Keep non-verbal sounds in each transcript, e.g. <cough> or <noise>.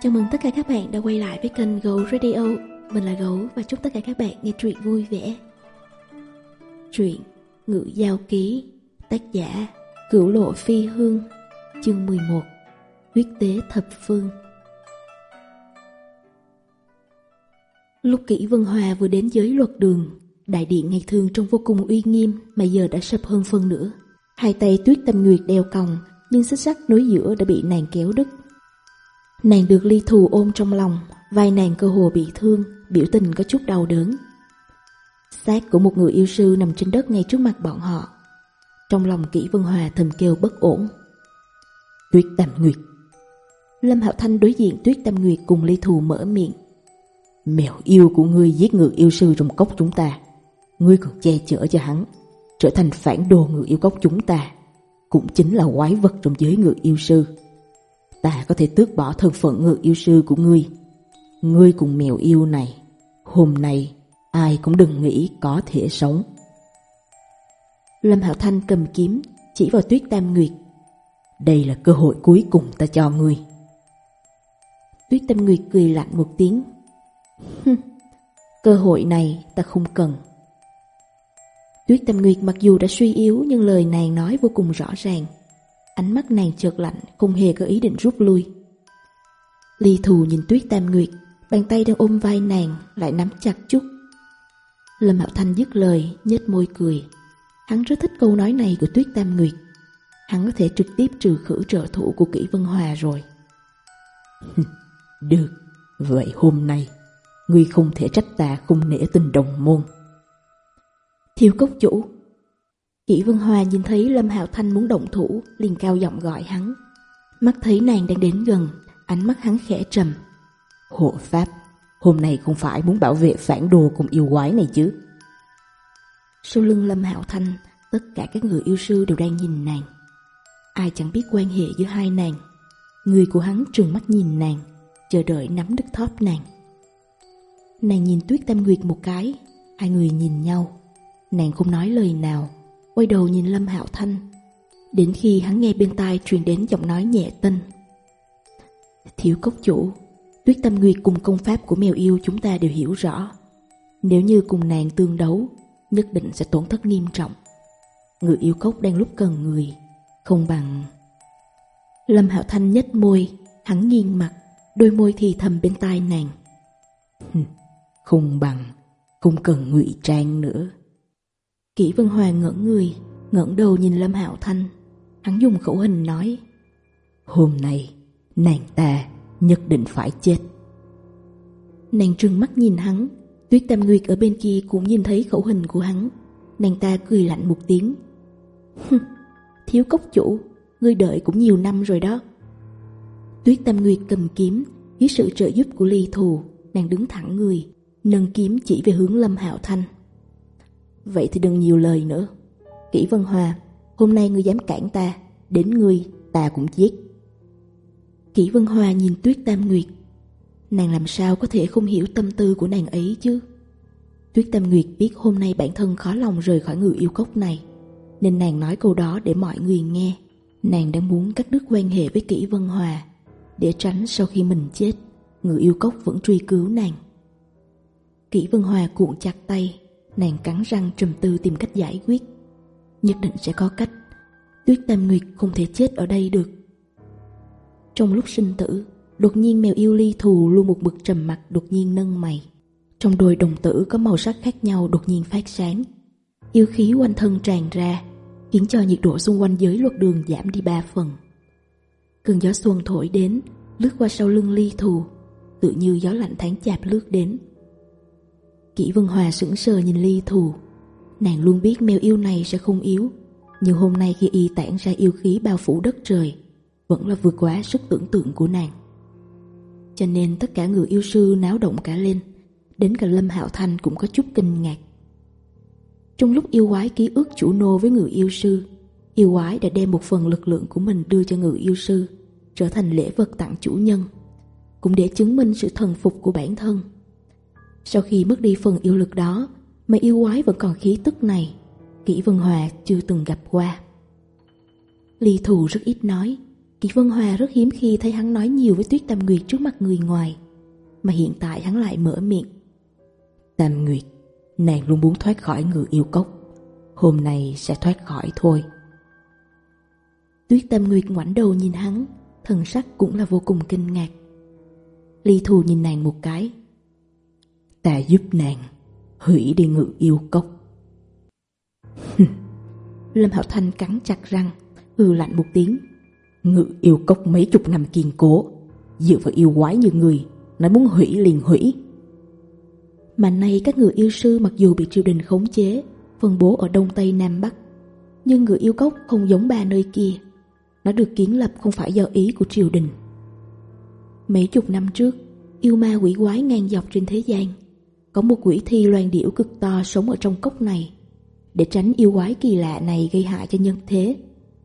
Chào mừng tất cả các bạn đã quay lại với kênh Gấu Radio. Mình là Gấu và chúc tất cả các bạn nghe truyện vui vẻ. Truyện Ngự Giao Ký, Tác giả Cửu Lộ Phi Hương, Chương 11 Huyết Tế Thập Phương. Lúc Kỷ Vân Hòa vừa đến giới luật đường, Đại điện ngày thường trông vô cùng uy nghiêm mà giờ đã sập hơn phân nữa Hai tay tuyết tâm nguyệt đeo còng, nhưng xích sắc nối giữa đã bị nàng kéo đứt. Nàng được ly thù ôm trong lòng, vai nàng cơ hồ bị thương, biểu tình có chút đau đớn. Xác của một người yêu sư nằm trên đất ngay trước mặt bọn họ. Trong lòng kỹ Vân Hòa thầm kêu bất ổn. Tuyết Tam Nguyệt Lâm Hạo Thanh đối diện Tuyết Tam Nguyệt cùng ly thù mở miệng. Mèo yêu của ngươi giết ngược yêu sư trong cốc chúng ta. Ngươi còn che chở cho hắn, trở thành phản đồ người yêu cốc chúng ta. Cũng chính là quái vật trong giới người yêu sư ta có thể tước bỏ thân phận ngự yêu sư của ngươi. Ngươi cùng mèo yêu này, hôm nay ai cũng đừng nghĩ có thể sống. Lâm Hạo Thanh cầm kiếm, chỉ vào tuyết tam nguyệt. Đây là cơ hội cuối cùng ta cho ngươi. Tuyết Tam Nguyệt cười lạnh một tiếng. Cơ hội này ta không cần. Tuyết Tâm Nguyệt mặc dù đã suy yếu nhưng lời nàng nói vô cùng rõ ràng. Ánh mắt nàng chợt lạnh, không hề có ý định rút lui. Ly thù nhìn tuyết tam nguyệt, bàn tay đang ôm vai nàng, lại nắm chặt chút. Lâm Hạo Thanh dứt lời, nhếch môi cười. Hắn rất thích câu nói này của tuyết tam nguyệt. Hắn có thể trực tiếp trừ khử trợ thủ của kỹ vân hòa rồi. <laughs> Được, vậy hôm nay, ngươi không thể trách ta không nể tình đồng môn. Thiêu cốc chủ, Kỷ Vân Hoa nhìn thấy Lâm Hạo Thanh muốn động thủ, liền cao giọng gọi hắn. Mắt thấy nàng đang đến gần, ánh mắt hắn khẽ trầm. Hộ Pháp, hôm nay không phải muốn bảo vệ phản đồ cùng yêu quái này chứ? Sau lưng Lâm Hạo Thanh, tất cả các người yêu sư đều đang nhìn nàng. Ai chẳng biết quan hệ giữa hai nàng. Người của hắn trừng mắt nhìn nàng, chờ đợi nắm đứt thóp nàng. Nàng nhìn Tuyết Tam Nguyệt một cái, hai người nhìn nhau. Nàng không nói lời nào, quay đầu nhìn Lâm Hạo Thanh, đến khi hắn nghe bên tai truyền đến giọng nói nhẹ tinh. Thiếu cốc chủ, Tuyết Tâm Nguyệt cùng công pháp của mèo yêu chúng ta đều hiểu rõ. Nếu như cùng nàng tương đấu, nhất định sẽ tổn thất nghiêm trọng. Người yêu cốc đang lúc cần người, không bằng... Lâm Hạo Thanh nhếch môi, hắn nghiêng mặt, đôi môi thì thầm bên tai nàng. không bằng, không cần ngụy trang nữa. Kỷ Vân Hoàng ngẩn người, ngẩng đầu nhìn Lâm Hạo Thanh. Hắn dùng khẩu hình nói, Hôm nay, nàng ta nhất định phải chết. Nàng trừng mắt nhìn hắn, Tuyết Tam Nguyệt ở bên kia cũng nhìn thấy khẩu hình của hắn. Nàng ta cười lạnh một tiếng. Thiếu cốc chủ, ngươi đợi cũng nhiều năm rồi đó. Tuyết Tam Nguyệt cầm kiếm, với sự trợ giúp của ly thù, nàng đứng thẳng người, nâng kiếm chỉ về hướng Lâm Hạo Thanh. Vậy thì đừng nhiều lời nữa. Kỷ Vân Hòa Hôm nay ngươi dám cản ta, Đến ngươi, ta cũng giết. Kỷ Vân Hòa nhìn Tuyết Tam Nguyệt. Nàng làm sao có thể không hiểu tâm tư của nàng ấy chứ? Tuyết Tam Nguyệt biết hôm nay bản thân khó lòng rời khỏi người yêu cốc này, Nên nàng nói câu đó để mọi người nghe. Nàng đang muốn cắt đứt quan hệ với Kỷ Vân Hòa Để tránh sau khi mình chết, Người yêu cốc vẫn truy cứu nàng. Kỷ Vân Hòa cuộn chặt tay. Nàng cắn răng trùm tư tìm cách giải quyết. Nhất định sẽ có cách. Tuyết Tam Nguyệt không thể chết ở đây được. Trong lúc sinh tử, Đột nhiên mèo yêu ly thù luôn một bực trầm mặt đột nhiên nâng mày. Trong đôi đồng tử có màu sắc khác nhau đột nhiên phát sáng. Yêu khí quanh thân tràn ra, Khiến cho nhiệt độ xung quanh giới luật đường giảm đi ba phần. Cơn gió xuân thổi đến, Lướt qua sau lưng ly thù, Tự như gió lạnh tháng chạp lướt đến. Kỷ Vân Hòa sững sờ nhìn ly thù. Nàng luôn biết mèo yêu này sẽ không yếu, Nhưng hôm nay khi y tản ra yêu khí bao phủ đất trời, Vẫn là vượt quá sức tưởng tượng của nàng. Cho nên tất cả người yêu sư náo động cả lên, Đến cả Lâm Hạo Thanh cũng có chút kinh ngạc. Trong lúc yêu quái ký ức chủ nô với người yêu sư, Yêu quái đã đem một phần lực lượng của mình đưa cho người yêu sư, Trở thành lễ vật tặng chủ nhân, Cũng để chứng minh sự thần phục của bản thân. Sau khi mất đi phần yêu lực đó Mà yêu quái vẫn còn khí tức này Kỷ Vân Hòa chưa từng gặp qua. Ly Thù rất ít nói. Kỷ Vân Hòa rất hiếm khi thấy hắn nói nhiều với Tuyết Tam Nguyệt trước mặt người ngoài Mà hiện tại hắn lại mở miệng. Tam Nguyệt Nàng luôn muốn thoát khỏi người yêu cốc. Hôm nay sẽ thoát khỏi thôi. Tuyết Tam Nguyệt ngoảnh đầu nhìn hắn Thần sắc cũng là vô cùng kinh ngạc. Ly Thù nhìn nàng một cái ta giúp nàng hủy đi ngự yêu cốc. Lâm Hạo Thanh cắn chặt răng, hừ lạnh một tiếng. Ngự yêu cốc mấy chục năm kiên cố, dựa vào yêu quái như người, nói muốn hủy liền hủy. Mà nay các người yêu sư mặc dù bị triều đình khống chế, phân bố ở Đông Tây Nam Bắc, nhưng ngự yêu cốc không giống ba nơi kia. Nó được kiến lập không phải do ý của triều đình. Mấy chục năm trước, yêu ma quỷ quái ngang dọc trên thế gian, có một quỷ thi loan điểu cực to sống ở trong cốc này. Để tránh yêu quái kỳ lạ này gây hại cho nhân thế,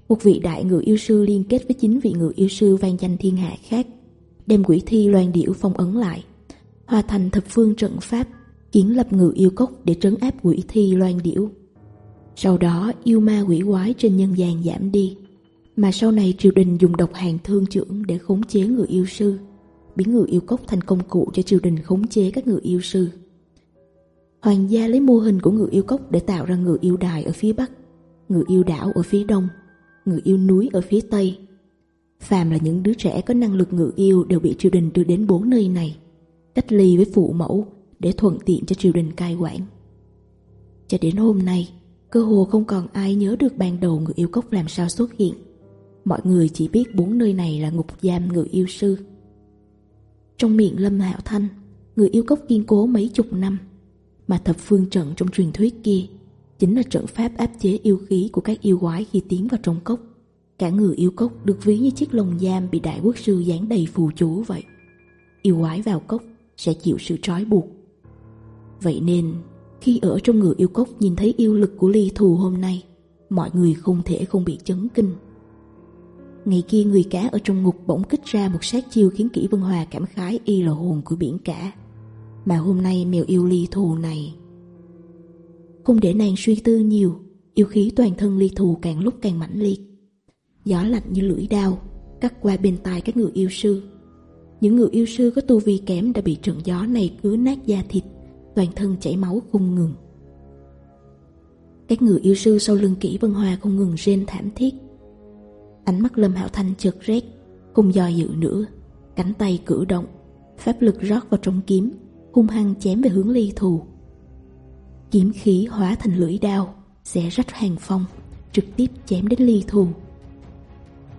một vị đại ngự yêu sư liên kết với chính vị ngự yêu sư vang danh thiên hạ khác, đem quỷ thi loan điểu phong ấn lại, hòa thành thập phương trận pháp, kiến lập ngự yêu cốc để trấn áp quỷ thi loan điểu. Sau đó yêu ma quỷ quái trên nhân gian giảm đi, mà sau này triều đình dùng độc hàng thương trưởng để khống chế ngự yêu sư, biến ngự yêu cốc thành công cụ cho triều đình khống chế các ngự yêu sư. Hoàng gia lấy mô hình của người yêu cốc để tạo ra người yêu đài ở phía Bắc, người yêu đảo ở phía Đông, người yêu núi ở phía Tây. Phàm là những đứa trẻ có năng lực ngự yêu đều bị triều đình đưa đến bốn nơi này, cách ly với phụ mẫu để thuận tiện cho triều đình cai quản. Cho đến hôm nay, cơ hồ không còn ai nhớ được ban đầu người yêu cốc làm sao xuất hiện. Mọi người chỉ biết bốn nơi này là ngục giam người yêu sư. Trong miệng Lâm Hạo Thanh, người yêu cốc kiên cố mấy chục năm – mà thập phương trận trong truyền thuyết kia chính là trận pháp áp chế yêu khí của các yêu quái khi tiến vào trong cốc. Cả người yêu cốc được ví như chiếc lồng giam bị đại quốc sư dán đầy phù chú vậy. Yêu quái vào cốc sẽ chịu sự trói buộc. Vậy nên, khi ở trong người yêu cốc nhìn thấy yêu lực của ly thù hôm nay, mọi người không thể không bị chấn kinh. Ngày kia người cá ở trong ngục bỗng kích ra một sát chiêu khiến Kỷ Vân Hòa cảm khái y là hồn của biển cả. Mà hôm nay mèo yêu ly thù này. Không để nàng suy tư nhiều, Yêu khí toàn thân ly thù càng lúc càng mãnh liệt. Gió lạnh như lưỡi đao, Cắt qua bên tai các người yêu sư. Những người yêu sư có tu vi kém Đã bị trận gió này cứ nát da thịt, Toàn thân chảy máu không ngừng. Các người yêu sư sau lưng kỹ vân hòa Không ngừng rên thảm thiết. Ánh mắt Lâm Hạo Thanh chợt rét, Không do dự nữa, Cánh tay cử động, Pháp lực rót vào trong kiếm hung hăng chém về hướng ly thù. Kiếm khí hóa thành lưỡi đao, sẽ rách hàng phong, trực tiếp chém đến ly thù.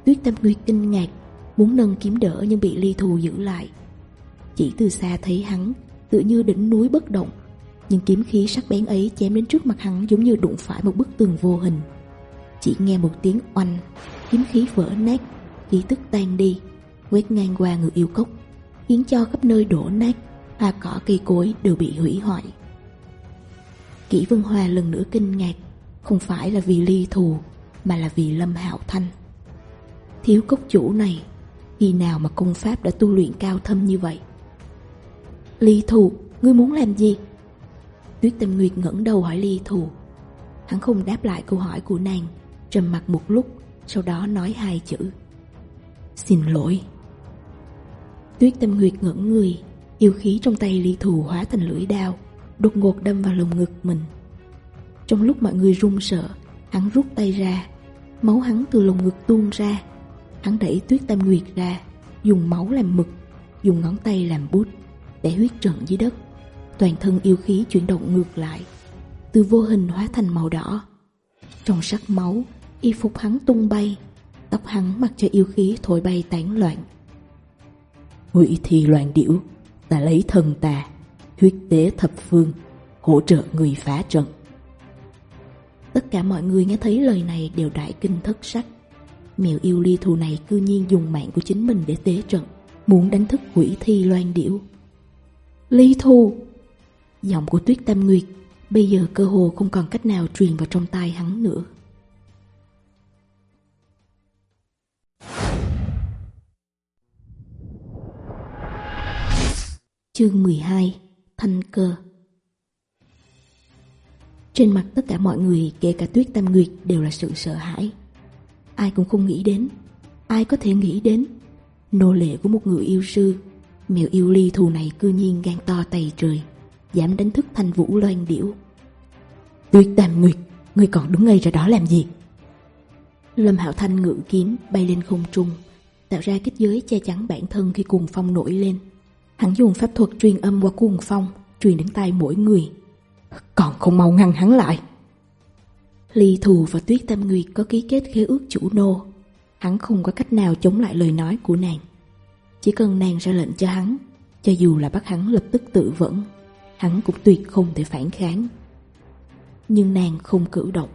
Tuyết tâm Nguyệt kinh ngạc, muốn nâng kiếm đỡ nhưng bị ly thù giữ lại. Chỉ từ xa thấy hắn, tự như đỉnh núi bất động, nhưng kiếm khí sắc bén ấy chém đến trước mặt hắn giống như đụng phải một bức tường vô hình. Chỉ nghe một tiếng oanh, kiếm khí vỡ nát, khí tức tan đi, quét ngang qua người yêu cốc, khiến cho khắp nơi đổ nát và có cây cối đều bị hủy hoại. Kỷ Vân Hòa lần nữa kinh ngạc, không phải là vì ly thù, mà là vì Lâm Hạo Thanh. Thiếu cốc chủ này, khi nào mà công pháp đã tu luyện cao thâm như vậy? Ly thù, ngươi muốn làm gì? Tuyết Tâm Nguyệt ngẩng đầu hỏi ly thù. Hắn không đáp lại câu hỏi của nàng, trầm mặt một lúc, sau đó nói hai chữ. Xin lỗi. Tuyết Tâm Nguyệt ngẩn người, Yêu khí trong tay Lý Thù hóa thành lưỡi đao, đột ngột đâm vào lồng ngực mình. Trong lúc mọi người run sợ, hắn rút tay ra, máu hắn từ lồng ngực tuôn ra. Hắn đẩy Tuyết Tam Nguyệt ra, dùng máu làm mực, dùng ngón tay làm bút, để huyết trận dưới đất. Toàn thân yêu khí chuyển động ngược lại, từ vô hình hóa thành màu đỏ. Trong sắc máu, y phục hắn tung bay, tóc hắn mặc cho yêu khí thổi bay tán loạn. Ngụy thì loạn điểu ta lấy thân ta, huyết tế thập phương, hỗ trợ người phá trận. Tất cả mọi người nghe thấy lời này đều đại kinh thất sắc. Mèo yêu ly thù này cư nhiên dùng mạng của chính mình để tế trận, muốn đánh thức quỷ thi loan điểu. Ly thù! Giọng của tuyết tam nguyệt bây giờ cơ hồ không còn cách nào truyền vào trong tai hắn nữa. Chương 12 Thanh cơ Trên mặt tất cả mọi người kể cả Tuyết Tam Nguyệt đều là sự sợ hãi. Ai cũng không nghĩ đến, ai có thể nghĩ đến. Nô lệ của một người yêu sư, mèo yêu ly thù này cư nhiên gan to tày trời, dám đánh thức thanh vũ loan điểu. Tuyết Tam Nguyệt, ngươi còn đứng ngay ra đó làm gì? Lâm Hạo Thanh ngự kiếm bay lên không trung, tạo ra kết giới che chắn bản thân khi cuồng phong nổi lên. Hắn dùng pháp thuật truyền âm qua cuồng phong, Truyền đến tay mỗi người. Còn không mau ngăn hắn lại. Ly Thù và Tuyết tâm Nguyệt có ký kết khế ước chủ nô. Hắn không có cách nào chống lại lời nói của nàng. Chỉ cần nàng ra lệnh cho hắn, Cho dù là bắt hắn lập tức tự vẫn, Hắn cũng tuyệt không thể phản kháng. Nhưng nàng không cử động.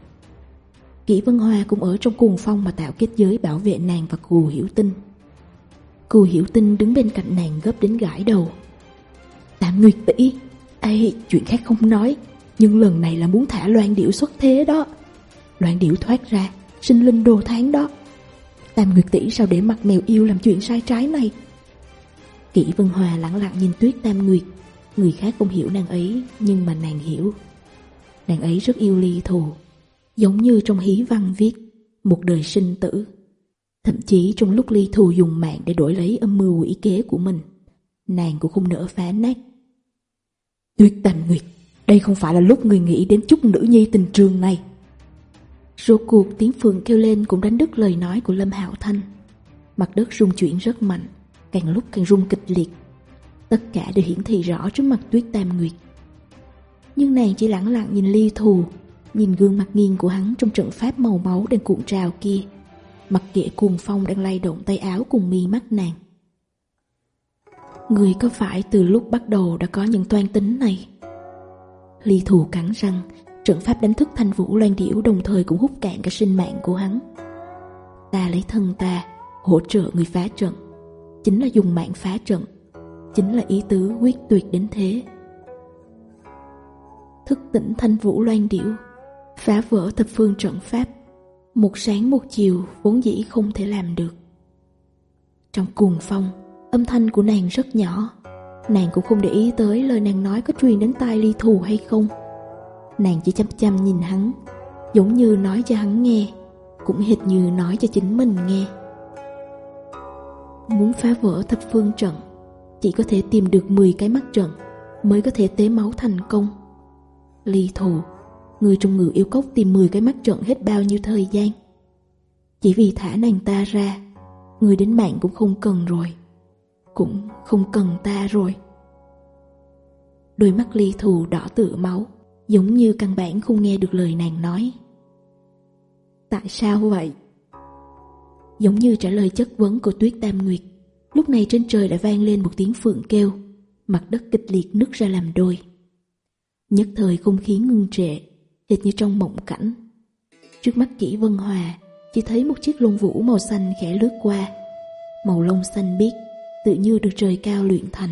Kỷ Vân Hoa cũng ở trong cuồng phong mà tạo kết giới bảo vệ nàng và cù hiểu tinh. Cô hiểu tin đứng bên cạnh nàng gấp đến gãi đầu. Tạm nguyệt tỷ, Ê, chuyện khác không nói, Nhưng lần này là muốn thả loan điệu xuất thế đó. Loan điệu thoát ra, Sinh linh đồ tháng đó. Tam Nguyệt tỷ, sao để mặt mèo yêu làm chuyện sai trái này? Kỷ Vân Hòa lặng lặng nhìn tuyết Tam Nguyệt. Người khác không hiểu nàng ấy, Nhưng mà nàng hiểu. Nàng ấy rất yêu ly thù, Giống như trong hí văn viết, Một đời sinh tử. Thậm chí trong lúc ly thù dùng mạng để đổi lấy âm mưu ý kế của mình, nàng cũng không nỡ phá nát. tuyệt Tam Nguyệt, đây không phải là lúc người nghĩ đến chút nữ nhi tình trường này. Rốt cuộc tiếng phường kêu lên cũng đánh đứt lời nói của Lâm Hạo Thanh. Mặt đất rung chuyển rất mạnh, càng lúc càng rung kịch liệt. Tất cả đều hiển thị rõ trước mặt Tuyết Tam Nguyệt. Nhưng nàng chỉ lặng lặng nhìn ly thù, nhìn gương mặt nghiêng của hắn trong trận pháp màu máu đang cuộn trào kia mặc kệ cuồng phong đang lay động tay áo cùng mi mắt nàng. Người có phải từ lúc bắt đầu đã có những toan tính này? Ly thù cắn răng, trận pháp đánh thức thanh vũ loan điểu đồng thời cũng hút cạn cả sinh mạng của hắn. Ta lấy thân ta, hỗ trợ người phá trận. Chính là dùng mạng phá trận. Chính là ý tứ quyết tuyệt đến thế. Thức tỉnh thanh vũ loan điểu, phá vỡ thập phương trận pháp một sáng một chiều vốn dĩ không thể làm được. Trong cuồng phong, Âm thanh của nàng rất nhỏ. Nàng cũng không để ý tới lời nàng nói có truyền đến tai ly thù hay không. Nàng chỉ chăm chăm nhìn hắn, Giống như nói cho hắn nghe, Cũng hệt như nói cho chính mình nghe. Muốn phá vỡ thập phương trận, Chỉ có thể tìm được 10 cái mắt trận Mới có thể tế máu thành công. Ly thù Người trong người yêu cốc tìm 10 cái mắt trận hết bao nhiêu thời gian. Chỉ vì thả nàng ta ra, Người đến mạng cũng không cần rồi, Cũng không cần ta rồi. Đôi mắt ly thù đỏ tựa máu, Giống như căn bản không nghe được lời nàng nói. Tại sao vậy? Giống như trả lời chất vấn của Tuyết Tam Nguyệt, Lúc này trên trời đã vang lên một tiếng phượng kêu, Mặt đất kịch liệt nứt ra làm đôi. Nhất thời không khí ngưng trệ hệt như trong mộng cảnh. Trước mắt kỹ Vân Hòa, chỉ thấy một chiếc lông vũ màu xanh khẽ lướt qua. Màu lông xanh biếc, tự như được trời cao luyện thành.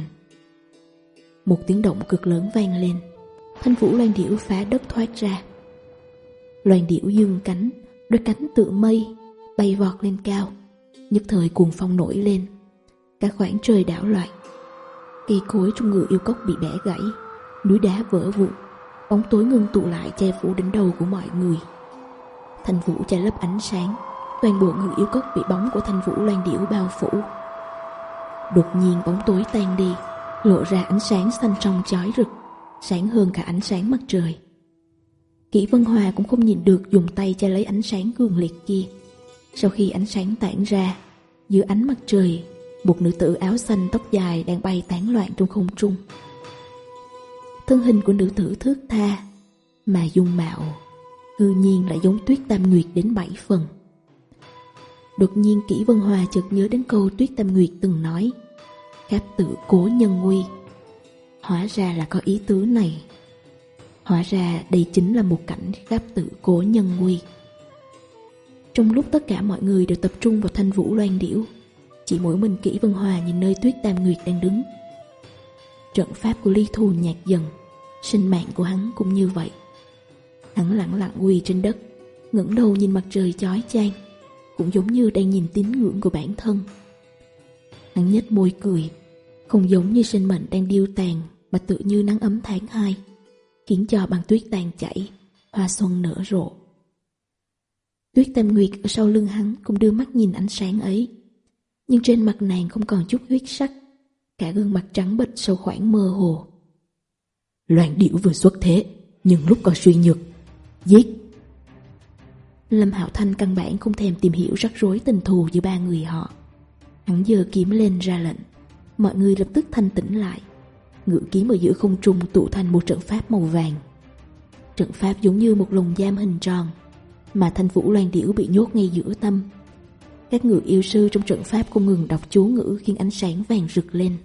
Một tiếng động cực lớn vang lên, thanh vũ loan điểu phá đất thoát ra. Loan điểu dương cánh, đôi cánh tự mây, bay vọt lên cao, nhất thời cuồng phong nổi lên. Cả khoảng trời đảo loạn, cây cối trong ngựa yêu cốc bị bẻ gãy, núi đá vỡ vụn Bóng tối ngưng tụ lại che phủ đỉnh đầu của mọi người. Thành vũ che lớp ánh sáng, Toàn bộ người yêu cốc bị bóng của thành vũ loan điểu bao phủ. Đột nhiên bóng tối tan đi, Lộ ra ánh sáng xanh trong chói rực, Sáng hơn cả ánh sáng mặt trời. Kỷ Vân Hòa cũng không nhìn được dùng tay che lấy ánh sáng cường liệt kia. Sau khi ánh sáng tản ra Giữa ánh mặt trời, Một nữ tử áo xanh tóc dài đang bay tán loạn trong không trung thân hình của nữ tử thước tha, mà dung mạo, cư nhiên lại giống tuyết tam nguyệt đến bảy phần. Đột nhiên Kỷ Vân Hòa chợt nhớ đến câu tuyết tam nguyệt từng nói, kháp tự cố nhân nguy. Hóa ra là có ý tứ này. Hóa ra đây chính là một cảnh kháp tự cố nhân nguy. Trong lúc tất cả mọi người đều tập trung vào thanh vũ loan điểu, chỉ mỗi mình Kỷ Vân Hòa nhìn nơi tuyết tam nguyệt đang đứng. Trận pháp của ly thù nhạt dần Sinh mạng của hắn cũng như vậy Hắn lặng lặng quỳ trên đất ngẩng đầu nhìn mặt trời chói chang Cũng giống như đang nhìn tín ngưỡng của bản thân Hắn nhếch môi cười Không giống như sinh mệnh đang điêu tàn Mà tự như nắng ấm tháng 2 Khiến cho bằng tuyết tàn chảy Hoa xuân nở rộ Tuyết Tam Nguyệt ở sau lưng hắn cũng đưa mắt nhìn ánh sáng ấy. Nhưng trên mặt nàng không còn chút huyết sắc, cả gương mặt trắng bệch sâu khoảng mơ hồ. Loan điểu vừa xuất thế, Nhưng lúc còn suy nhược, Giết. Lâm Hạo Thanh căn bản không thèm tìm hiểu rắc rối tình thù giữa ba người họ. Hắn giơ kiếm lên ra lệnh. Mọi người lập tức thanh tĩnh lại. Ngự kiếm ở giữa không trung tụ thành một trận pháp màu vàng. Trận pháp giống như một lồng giam hình tròn, Mà thanh vũ loan điểu bị nhốt ngay giữa tâm. Các ngự yêu sư trong trận pháp không ngừng đọc chú ngữ khiến ánh sáng vàng rực lên.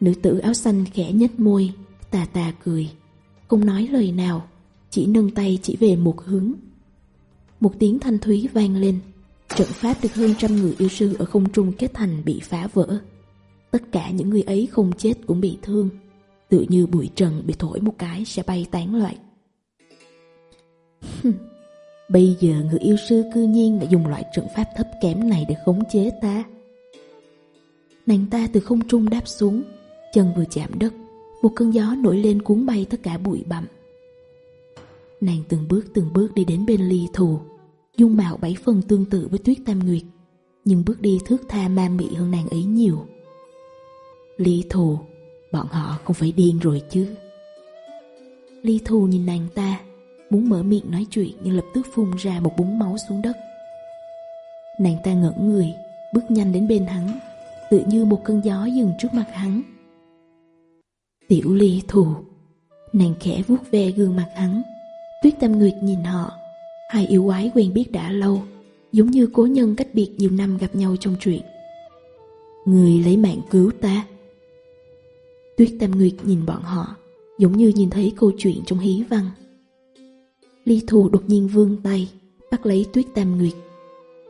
Nữ tử áo xanh khẽ nhếch môi, Tà tà cười. Không nói lời nào, Chỉ nâng tay chỉ về một hướng. Một tiếng thanh thúy vang lên, Trận pháp được hơn trăm người yêu sư Ở không trung kết thành bị phá vỡ. Tất cả những người ấy không chết cũng bị thương Tự như bụi trần bị thổi một cái sẽ bay tán loạn. Bây giờ người yêu sư cư nhiên đã dùng loại trận pháp thấp kém này để khống chế ta. Nàng ta từ không trung đáp xuống Chân vừa chạm đất, một cơn gió nổi lên cuốn bay tất cả bụi bặm. Nàng từng bước từng bước đi đến bên ly thù, dung mạo bảy phần tương tự với tuyết tam nguyệt, nhưng bước đi thước tha ma mị hơn nàng ấy nhiều. Ly thù, bọn họ không phải điên rồi chứ. Ly thù nhìn nàng ta, muốn mở miệng nói chuyện nhưng lập tức phun ra một búng máu xuống đất. Nàng ta ngỡ người, bước nhanh đến bên hắn, tự như một cơn gió dừng trước mặt hắn. Tiểu ly thù. Nàng khẽ vuốt ve gương mặt hắn. Tuyết Tâm Nguyệt nhìn họ. Hai yêu quái quen biết đã lâu, Giống như cố nhân cách biệt nhiều năm gặp nhau trong chuyện Người lấy mạng cứu ta. Tuyết Tâm Nguyệt nhìn bọn họ, Giống như nhìn thấy câu chuyện trong hí văn. Ly thù đột nhiên vươn tay, Bắt lấy Tuyết Tam Nguyệt.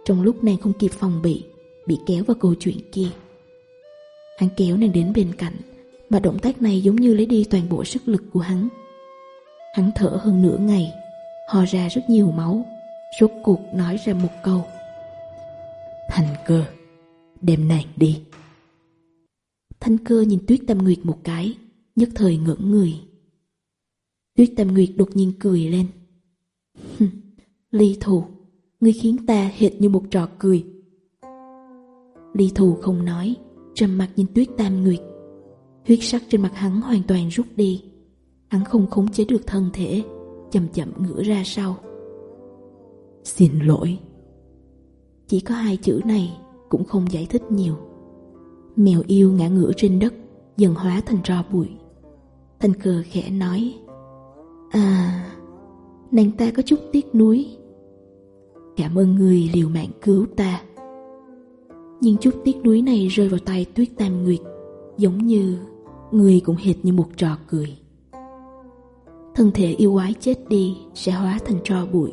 Trong lúc nàng không kịp phòng bị Bị kéo vào câu chuyện kia. Hắn kéo nàng đến bên cạnh mà động tác này giống như lấy đi toàn bộ sức lực của hắn. Hắn thở hơn nửa ngày hò ra rất nhiều máu, Rốt cuộc nói ra một câu. Thành cơ, Đem nàng đi. Thanh cơ nhìn Tuyết Tâm Nguyệt một cái, Nhất thời ngưỡng người. Tuyết Tâm Nguyệt đột nhiên cười lên. Ly thù, Ngươi khiến ta hệt như một trò cười. Ly thù không nói, Trầm mặt nhìn Tuyết Tam Nguyệt. Huyết sắc trên mặt hắn hoàn toàn rút đi. Hắn không khống chế được thân thể Chậm chậm ngửa ra sau. Xin lỗi. Chỉ có hai chữ này Cũng không giải thích nhiều. Mèo yêu ngã ngửa trên đất Dần hóa thành tro bụi. Thanh cờ khẽ nói À Nàng ta có chút tiếc nuối. Cảm ơn người liều mạng cứu ta. Nhưng chút tiếc nuối này rơi vào tay tuyết tam nguyệt giống như người cũng hệt như một trò cười. Thân thể yêu quái chết đi sẽ hóa thành trò bụi,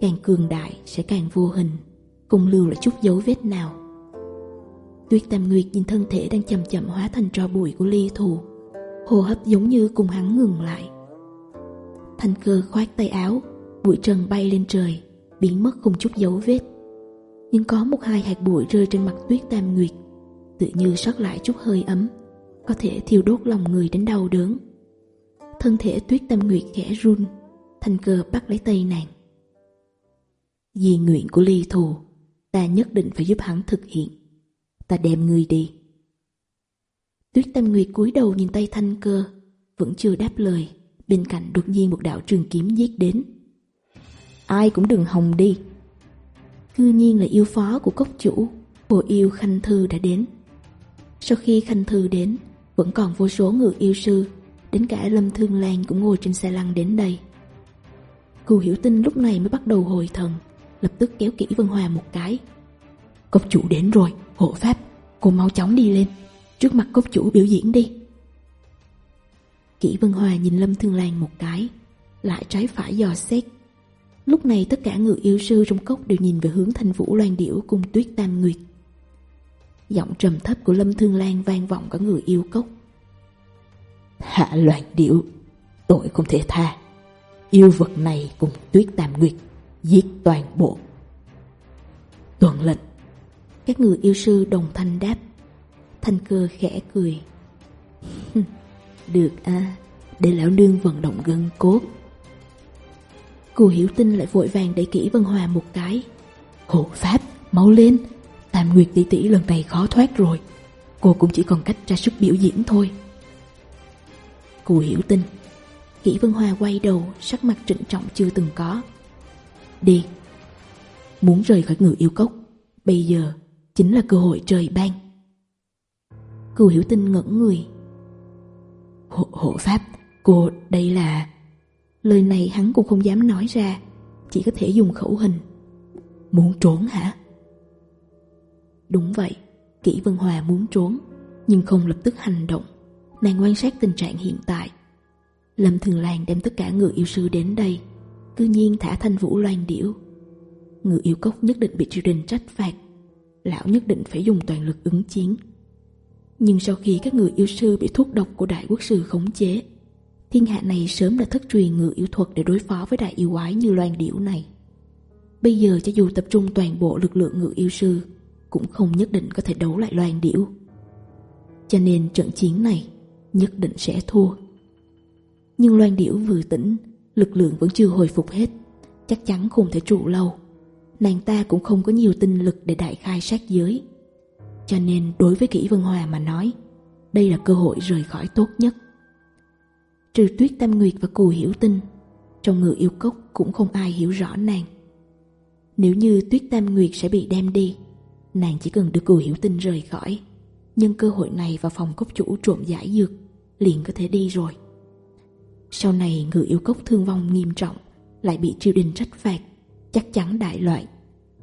càng cường đại sẽ càng vô hình, cùng lưu lại chút dấu vết nào. Tuyết tam nguyệt nhìn thân thể đang chậm chậm hóa thành trò bụi của ly thù, hô hấp giống như cùng hắn ngừng lại. Thanh cơ khoát tay áo, bụi trần bay lên trời, biến mất không chút dấu vết. Nhưng có một hai hạt bụi rơi trên mặt tuyết tam nguyệt tự như sót lại chút hơi ấm, có thể thiêu đốt lòng người đến đau đớn. Thân thể tuyết tâm nguyệt khẽ run, thanh cơ bắt lấy tay nàng. Vì nguyện của ly thù, ta nhất định phải giúp hắn thực hiện. Ta đem người đi. Tuyết tâm nguyệt cúi đầu nhìn tay thanh cơ, vẫn chưa đáp lời. Bên cạnh đột nhiên một đạo trường kiếm giết đến. Ai cũng đừng hòng đi. Cư nhiên là yêu phó của cốc chủ, bộ yêu khanh thư đã đến. Sau khi Khanh Thư đến, vẫn còn vô số người yêu sư, đến cả Lâm Thương Lan cũng ngồi trên xe lăn đến đây. Cù Hiểu tin lúc này mới bắt đầu hồi thần, lập tức kéo kỹ Vân Hòa một cái. Cốc chủ đến rồi, hộ pháp, cô mau chóng đi lên, trước mặt cốc chủ biểu diễn đi. Kỷ Vân Hòa nhìn Lâm Thương Lan một cái, lại trái phải dò xét. Lúc này tất cả người yêu sư trong cốc đều nhìn về hướng thanh vũ loan điểu cùng tuyết tam nguyệt. Giọng trầm thấp của Lâm Thương Lan vang vọng cả người yêu cốc. Hạ loạn điệu Tội không thể tha. Yêu vật này cùng tuyết tàm nguyệt Giết toàn bộ. Tuần lệnh. Các người yêu sư đồng thanh đáp. Thanh cơ khẽ cười. cười Được à Để lão nương vận động gân cốt. Cù hiểu tin lại vội vàng đẩy kỹ Vân Hòa một cái. Hộ pháp, máu lên. Tạm Nguyệt tỷ tỷ lần này khó thoát rồi. Cô cũng chỉ còn cách ra sức biểu diễn thôi. Cụ hiểu tin Kỷ Vân Hoa quay đầu Sắc mặt trịnh trọng chưa từng có. Đi Muốn rời khỏi người yêu cốc Bây giờ chính là cơ hội trời ban. Cừu hiểu tin ngẩn người. Hộ, hộ pháp Cô đây là Lời này hắn cũng không dám nói ra Chỉ có thể dùng khẩu hình. Muốn trốn hả? Đúng vậy, Kỷ Vân Hòa muốn trốn, nhưng không lập tức hành động. Nàng quan sát tình trạng hiện tại. Lâm Thường Lan đem tất cả người yêu sư đến đây, cư nhiên thả thanh vũ loan điểu. Người yêu cốc nhất định bị triều đình trách phạt, lão nhất định phải dùng toàn lực ứng chiến. Nhưng sau khi các người yêu sư bị thuốc độc của đại quốc sư khống chế, thiên hạ này sớm đã thất truyền ngự yêu thuật để đối phó với đại yêu quái như loan điểu này. Bây giờ cho dù tập trung toàn bộ lực lượng ngự yêu sư cũng không nhất định có thể đấu lại loan điểu. Cho nên trận chiến này nhất định sẽ thua. Nhưng loan điểu vừa tỉnh, lực lượng vẫn chưa hồi phục hết, chắc chắn không thể trụ lâu. Nàng ta cũng không có nhiều tinh lực để đại khai sát giới. Cho nên đối với Kỷ Vân Hòa mà nói, đây là cơ hội rời khỏi tốt nhất. Trừ Tuyết Tam Nguyệt và Cù Hiểu Tinh, trong người yêu cốc cũng không ai hiểu rõ nàng. Nếu như Tuyết Tam Nguyệt sẽ bị đem đi, Nàng chỉ cần được người hiểu tinh rời khỏi. Nhân cơ hội này vào phòng cốc chủ trộm giải dược Liền có thể đi rồi. Sau này người yêu cốc thương vong nghiêm trọng, Lại bị triều đình trách phạt, Chắc chắn đại loại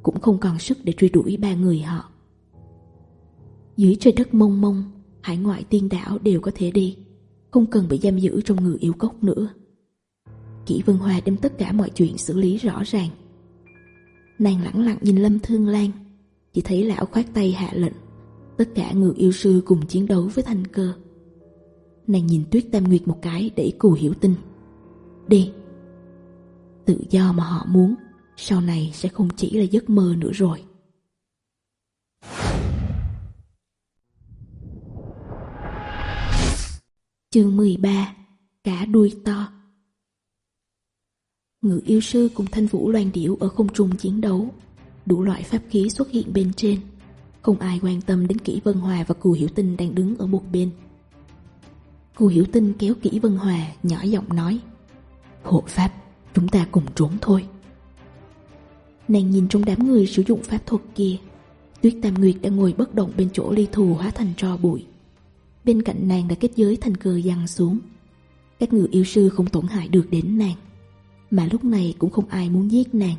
Cũng không còn sức để truy đuổi ba người họ. Dưới trời đất mông mông, Hải ngoại tiên đảo đều có thể đi, Không cần bị giam giữ trong người yêu cốc nữa. Kỷ Vân Hòa đem tất cả mọi chuyện xử lý rõ ràng. Nàng lặng lặng nhìn Lâm Thương Lan chỉ thấy lão khoát tay hạ lệnh. Tất cả ngựa yêu sư cùng chiến đấu với thanh cơ. Nàng nhìn Tuyết Tam Nguyệt một cái để cù hiểu tin. Đi. Tự do mà họ muốn, Sau này sẽ không chỉ là giấc mơ nữa rồi. Chương 13 Cả đuôi to. Ngự yêu sư cùng thanh vũ loan điểu ở không trùng chiến đấu. Đủ loại pháp khí xuất hiện bên trên. Không ai quan tâm đến Kỷ Vân Hòa và Cù Hiểu Tinh đang đứng ở một bên. Cù Hiểu Tinh kéo Kỷ Vân Hòa nhỏ giọng nói Hộ pháp, chúng ta cùng trốn thôi. Nàng nhìn trong đám người sử dụng pháp thuật kia Tuyết Tam Nguyệt đang ngồi bất động bên chỗ ly thù hóa thành trò bụi. Bên cạnh nàng đã kết giới thành cờ giăng xuống. Các người yêu sư không tổn hại được đến nàng Mà lúc này cũng không ai muốn giết nàng.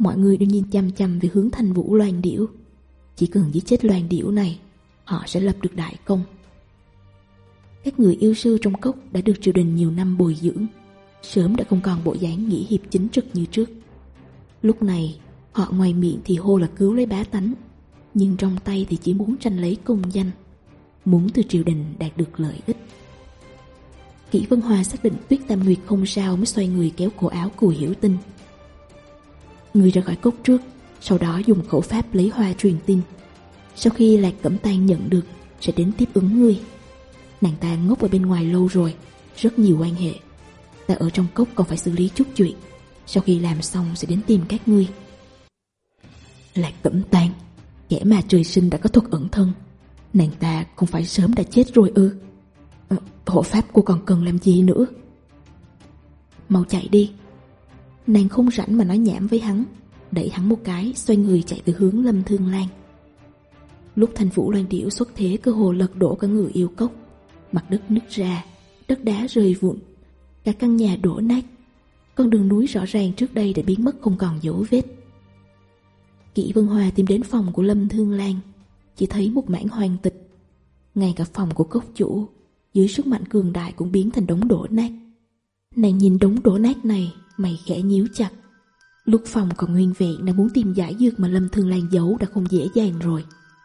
Mọi người đều nhìn chăm chăm về hướng thành vũ loàn điểu. Chỉ cần giết chết loàn điểu này, Họ sẽ lập được đại công. Các người yêu sư trong cốc Đã được triều đình nhiều năm bồi dưỡng, Sớm đã không còn bộ dáng nghĩ hiệp chính trực như trước. Lúc này, Họ ngoài miệng thì hô là cứu lấy bá tánh, Nhưng trong tay thì chỉ muốn tranh lấy công danh, Muốn từ triều đình đạt được lợi ích. Kỷ Vân Hòa xác định Tuyết Tam Nguyệt không sao mới xoay người kéo cổ áo của Hiểu Tinh. Người ra khỏi cốc trước Sau đó dùng khẩu pháp lấy hoa truyền tin. Sau khi Lạc Cẩm Tan nhận được Sẽ đến tiếp ứng ngươi. Nàng ta ngốc ở bên ngoài lâu rồi Rất nhiều quan hệ. Ta ở trong cốc còn phải xử lý chút chuyện. Sau khi làm xong sẽ đến tìm các ngươi. Lạc Cẩm Tan Kẻ mà trời sinh đã có thuật ẩn thân. Nàng ta không phải sớm đã chết rồi ư? À, Hộ pháp cô còn cần làm gì nữa? Mau chạy đi. Nàng không rảnh mà nói nhảm với hắn, Đẩy hắn một cái, Xoay người chạy về hướng Lâm Thương Lan. Lúc thành vũ loan điểu xuất thế, Cơ hồ lật đổ cả người yêu cốc. Mặt đất nứt ra, Đất đá rơi vụn, Cả căn nhà đổ nát. Con đường núi rõ ràng trước đây đã biến mất, không còn dấu vết. Kỷ Vân Hòa tìm đến phòng của Lâm Thương Lan, Chỉ thấy một mảng hoàng tịch. Ngay cả phòng của cốc chủ, Dưới sức mạnh cường đại cũng biến thành đống đổ nát. Nàng nhìn đống đổ nát này Mày khẽ nhíu chặt. Lúc phòng còn nguyên vẹn đã muốn tìm giải dược mà Lâm Thương Lan giấu đã không dễ dàng rồi.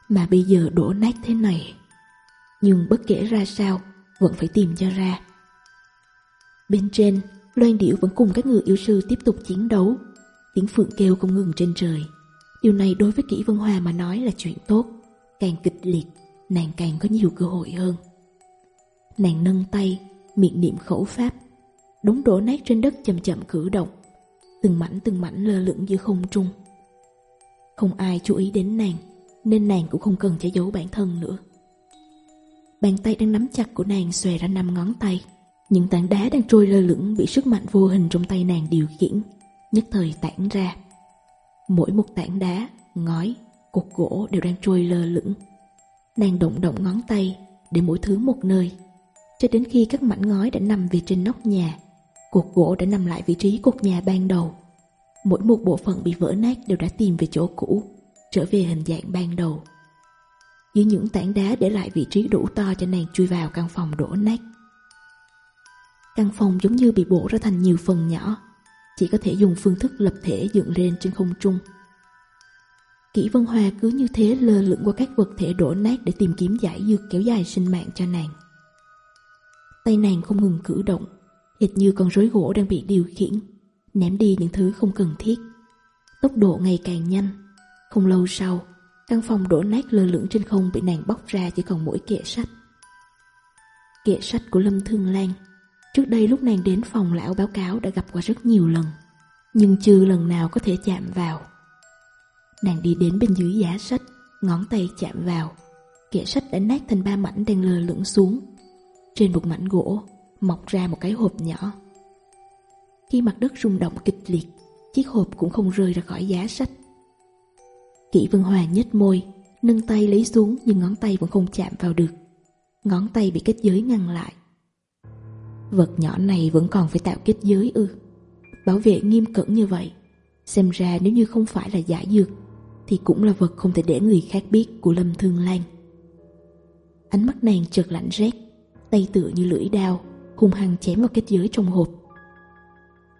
Mà bây giờ đổ nát thế này. Nhưng bất kể ra sao, Vẫn phải tìm cho ra. Bên trên, Loan Điểu vẫn cùng các người yêu sư tiếp tục chiến đấu. Tiếng phượng kêu không ngừng trên trời. Điều này đối với Kỷ Vân Hòa mà nói là chuyện tốt. Càng kịch liệt, Nàng càng có nhiều cơ hội hơn. Nàng nâng tay, Miệng niệm khẩu pháp đống đổ nát trên đất chậm chậm cử động, từng mảnh từng mảnh lơ lửng giữa không trung. Không ai chú ý đến nàng, nên nàng cũng không cần che giấu bản thân nữa. Bàn tay đang nắm chặt của nàng xòe ra năm ngón tay, những tảng đá đang trôi lơ lửng bị sức mạnh vô hình trong tay nàng điều khiển, nhất thời tản ra. Mỗi một tảng đá, ngói, cục gỗ đều đang trôi lơ lửng. Nàng động động ngón tay để mỗi thứ một nơi, cho đến khi các mảnh ngói đã nằm về trên nóc nhà, cuộc gỗ đã nằm lại vị trí cột nhà ban đầu. Mỗi một bộ phận bị vỡ nát đều đã tìm về chỗ cũ Trở về hình dạng ban đầu. Dưới những tảng đá để lại vị trí đủ to cho nàng chui vào căn phòng đổ nát. Căn phòng giống như bị bổ ra thành nhiều phần nhỏ Chỉ có thể dùng phương thức lập thể dựng lên trên không trung. Kỷ Vân Hoa cứ như thế lơ lửng qua các vật thể đổ nát để tìm kiếm giải dược kéo dài sinh mạng cho nàng. Tay nàng không ngừng cử động, Hệt như con rối gỗ đang bị điều khiển, Ném đi những thứ không cần thiết. Tốc độ ngày càng nhanh. Không lâu sau, Căn phòng đổ nát lơ lửng trên không Bị nàng bóc ra chỉ còn mỗi kệ sách. Kệ sách của Lâm Thương Lan. Trước đây lúc nàng đến phòng lão báo cáo Đã gặp qua rất nhiều lần, Nhưng chưa lần nào có thể chạm vào. Nàng đi đến bên dưới giá sách, Ngón tay chạm vào. Kệ sách đã nát thành ba mảnh đang lơ lửng xuống. Trên một mảnh gỗ mọc ra một cái hộp nhỏ. Khi mặt đất rung động kịch liệt, chiếc hộp cũng không rơi ra khỏi giá sách. Kỷ Vân Hòa nhếch môi, nâng tay lấy xuống nhưng ngón tay vẫn không chạm vào được. Ngón tay bị kết giới ngăn lại. Vật nhỏ này vẫn còn phải tạo kết giới ư. Bảo vệ nghiêm cẩn như vậy, xem ra nếu như không phải là giả dược, thì cũng là vật không thể để người khác biết của Lâm Thương Lan. Ánh mắt nàng chợt lạnh rét, tay tựa như lưỡi đao, hung hăng chém vào kết giới trong hộp.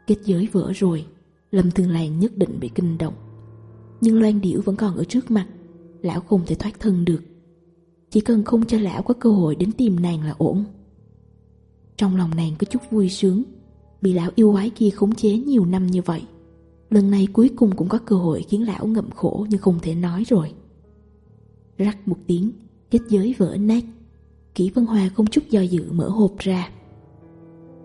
Kết giới vỡ rồi, Lâm Tương Lan nhất định bị kinh động. Nhưng loan điểu vẫn còn ở trước mặt, lão không thể thoát thân được. Chỉ cần không cho lão có cơ hội đến tìm nàng là ổn. Trong lòng nàng có chút vui sướng, bị lão yêu quái kia khống chế nhiều năm như vậy. Lần này cuối cùng cũng có cơ hội khiến lão ngậm khổ nhưng không thể nói rồi. Rắc một tiếng, kết giới vỡ nát. Kỷ Vân Hòa không chút do dự mở hộp ra.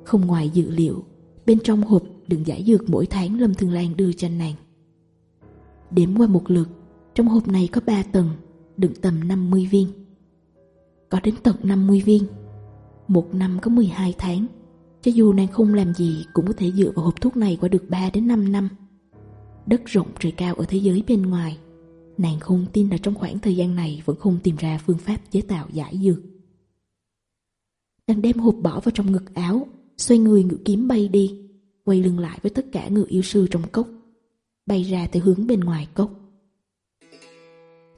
Không ngoài dự liệu, bên trong hộp đựng giải dược mỗi tháng Lâm Thường Lan đưa cho nàng. Đếm qua một lượt, trong hộp này có 3 tầng, đựng tầm 50 viên. Có đến tận 50 viên, một năm có 12 tháng. Cho dù nàng không làm gì cũng có thể dựa vào hộp thuốc này qua được 3 đến 5 năm. Đất rộng trời cao ở thế giới bên ngoài, nàng không tin là trong khoảng thời gian này vẫn không tìm ra phương pháp chế tạo giải dược. Nàng đem hộp bỏ vào trong ngực áo, Xoay người ngự kiếm bay đi, Quay lưng lại với tất cả ngự yêu sư trong cốc, Bay ra từ hướng bên ngoài cốc.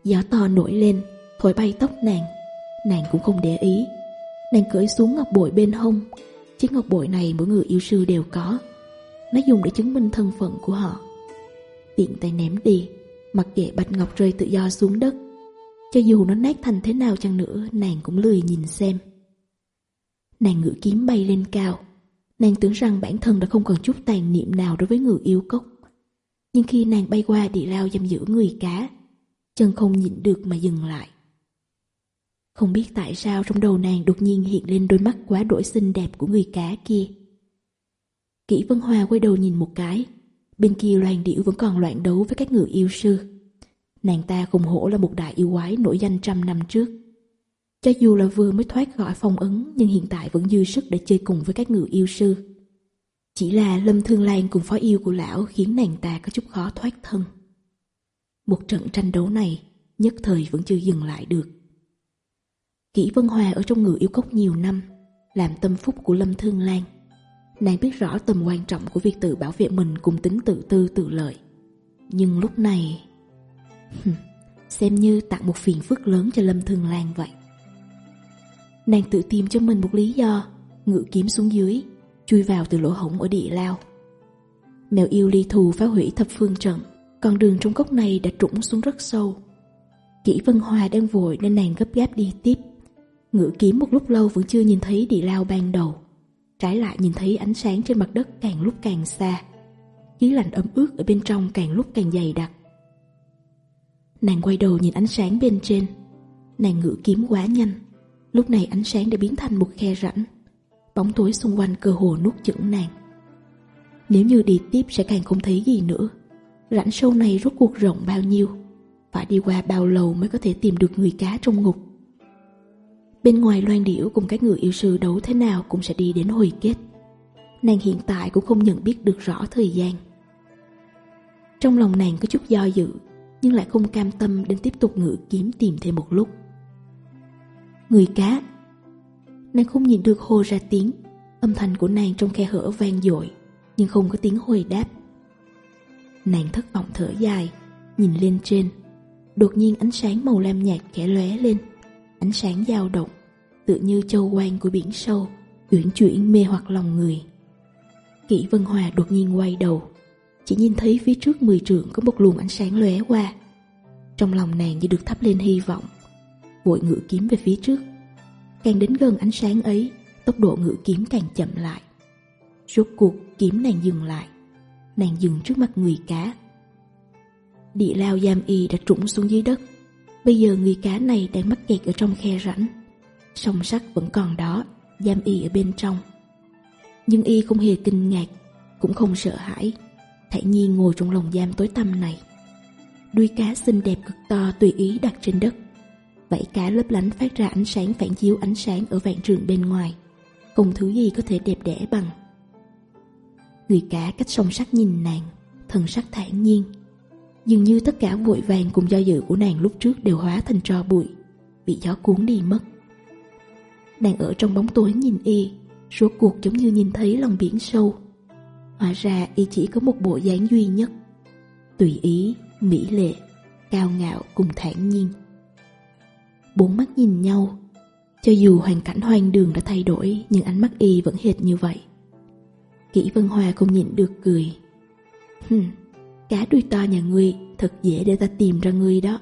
Gió to nổi lên, Thổi bay tóc nàng. Nàng cũng không để ý. Nàng cởi xuống ngọc bội bên hông. Chiếc ngọc bội này mỗi người yêu sư đều có. Nó dùng để chứng minh thân phận của họ. Tiện tay ném đi, Mặc kệ bạch ngọc rơi tự do xuống đất. Cho dù nó nát thành thế nào chăng nữa, Nàng cũng lười nhìn xem. Nàng ngự kiếm bay lên cao. Nàng tưởng rằng bản thân đã không còn chút tàn niệm nào đối với người yêu cốc. Nhưng khi nàng bay qua địa lao giam giữ người cá, chân không nhịn được mà dừng lại. Không biết tại sao trong đầu nàng đột nhiên hiện lên đôi mắt quá đổi xinh đẹp của người cá kia. Kỷ Vân Hoa quay đầu nhìn một cái, bên kia loàn điểu vẫn còn loạn đấu với các người yêu sư. Nàng ta cùng hổ là một đại yêu quái nổi danh trăm năm trước. Cho dù là vừa mới thoát khỏi phong ấn nhưng hiện tại vẫn dư sức để chơi cùng với các người yêu sư. Chỉ là Lâm Thương Lan cùng phó yêu của lão khiến nàng ta có chút khó thoát thân. Một trận tranh đấu này nhất thời vẫn chưa dừng lại được. Kỷ Vân Hòa ở trong người yêu cốc nhiều năm, làm tâm phúc của Lâm Thương Lan. Nàng biết rõ tầm quan trọng của việc tự bảo vệ mình cùng tính tự tư tự lợi. Nhưng lúc này... <laughs> xem như tặng một phiền phức lớn cho Lâm Thương Lan vậy. Nàng tự tìm cho mình một lý do, Ngự kiếm xuống dưới, Chui vào từ lỗ hổng ở địa lao. Mèo yêu ly thù phá hủy thập phương trận Còn đường trong cốc này đã trũng xuống rất sâu. Kỷ Vân Hòa đang vội nên nàng gấp gáp đi tiếp. Ngự kiếm một lúc lâu vẫn chưa nhìn thấy địa lao ban đầu, Trái lại nhìn thấy ánh sáng trên mặt đất càng lúc càng xa. Khí lạnh ấm ướt ở bên trong càng lúc càng dày đặc. Nàng quay đầu nhìn ánh sáng bên trên. Nàng ngự kiếm quá nhanh. Lúc này ánh sáng đã biến thành một khe rãnh. Bóng tối xung quanh cơ hồ nuốt chửng nàng. Nếu như đi tiếp sẽ càng không thấy gì nữa. Rãnh sâu này rốt cuộc rộng bao nhiêu? Phải đi qua bao lâu mới có thể tìm được người cá trong ngục? Bên ngoài loan điểu cùng các người yêu sư đấu thế nào cũng sẽ đi đến hồi kết. Nàng hiện tại cũng không nhận biết được rõ thời gian. Trong lòng nàng có chút do dự, Nhưng lại không cam tâm đến tiếp tục ngự kiếm tìm thêm một lúc. Người cá. Nàng không nhìn được hô ra tiếng. Âm thanh của nàng trong khe hở vang dội, Nhưng không có tiếng hồi đáp. Nàng thất vọng thở dài, Nhìn lên trên. Đột nhiên ánh sáng màu lam nhạt khẽ lóe lên. Ánh sáng dao động, Tựa như châu quan của biển sâu, Uyển chuyển mê hoặc lòng người. Kỷ Vân Hòa đột nhiên quay đầu, Chỉ nhìn thấy phía trước mười trượng Có một luồng ánh sáng lóe qua. Trong lòng nàng như được thắp lên hy vọng vội ngự kiếm về phía trước. Càng đến gần ánh sáng ấy, tốc độ ngự kiếm càng chậm lại. Rốt cuộc kiếm nàng dừng lại, nàng dừng trước mặt người cá. Địa lao giam y đã trũng xuống dưới đất, bây giờ người cá này đang mắc kẹt ở trong khe rãnh. Song sắt vẫn còn đó, giam y ở bên trong. Nhưng y không hề kinh ngạc, cũng không sợ hãi, thản nhiên ngồi trong lồng giam tối tăm này. Đuôi cá xinh đẹp cực to tùy ý đặt trên đất, vậy cá lấp lánh phát ra ánh sáng phản chiếu ánh sáng ở vạn trường bên ngoài. Không thứ gì có thể đẹp đẽ bằng. Người cá cách sông sắc nhìn nàng, thần sắc thản nhiên. Dường như tất cả vội vàng cùng do dự của nàng lúc trước đều hóa thành tro bụi, bị gió cuốn đi mất. Nàng ở trong bóng tối nhìn y, rốt cuộc giống như nhìn thấy lòng biển sâu. Hóa ra y chỉ có một bộ dáng duy nhất, tùy ý, mỹ lệ, cao ngạo cùng thản nhiên bốn mắt nhìn nhau. Cho dù hoàn cảnh hoang đường đã thay đổi, nhưng ánh mắt y vẫn hệt như vậy. Kỷ Vân Hòa không nhịn được cười. Hừm, cá đuôi to nhà ngươi thật dễ để ta tìm ra ngươi đó.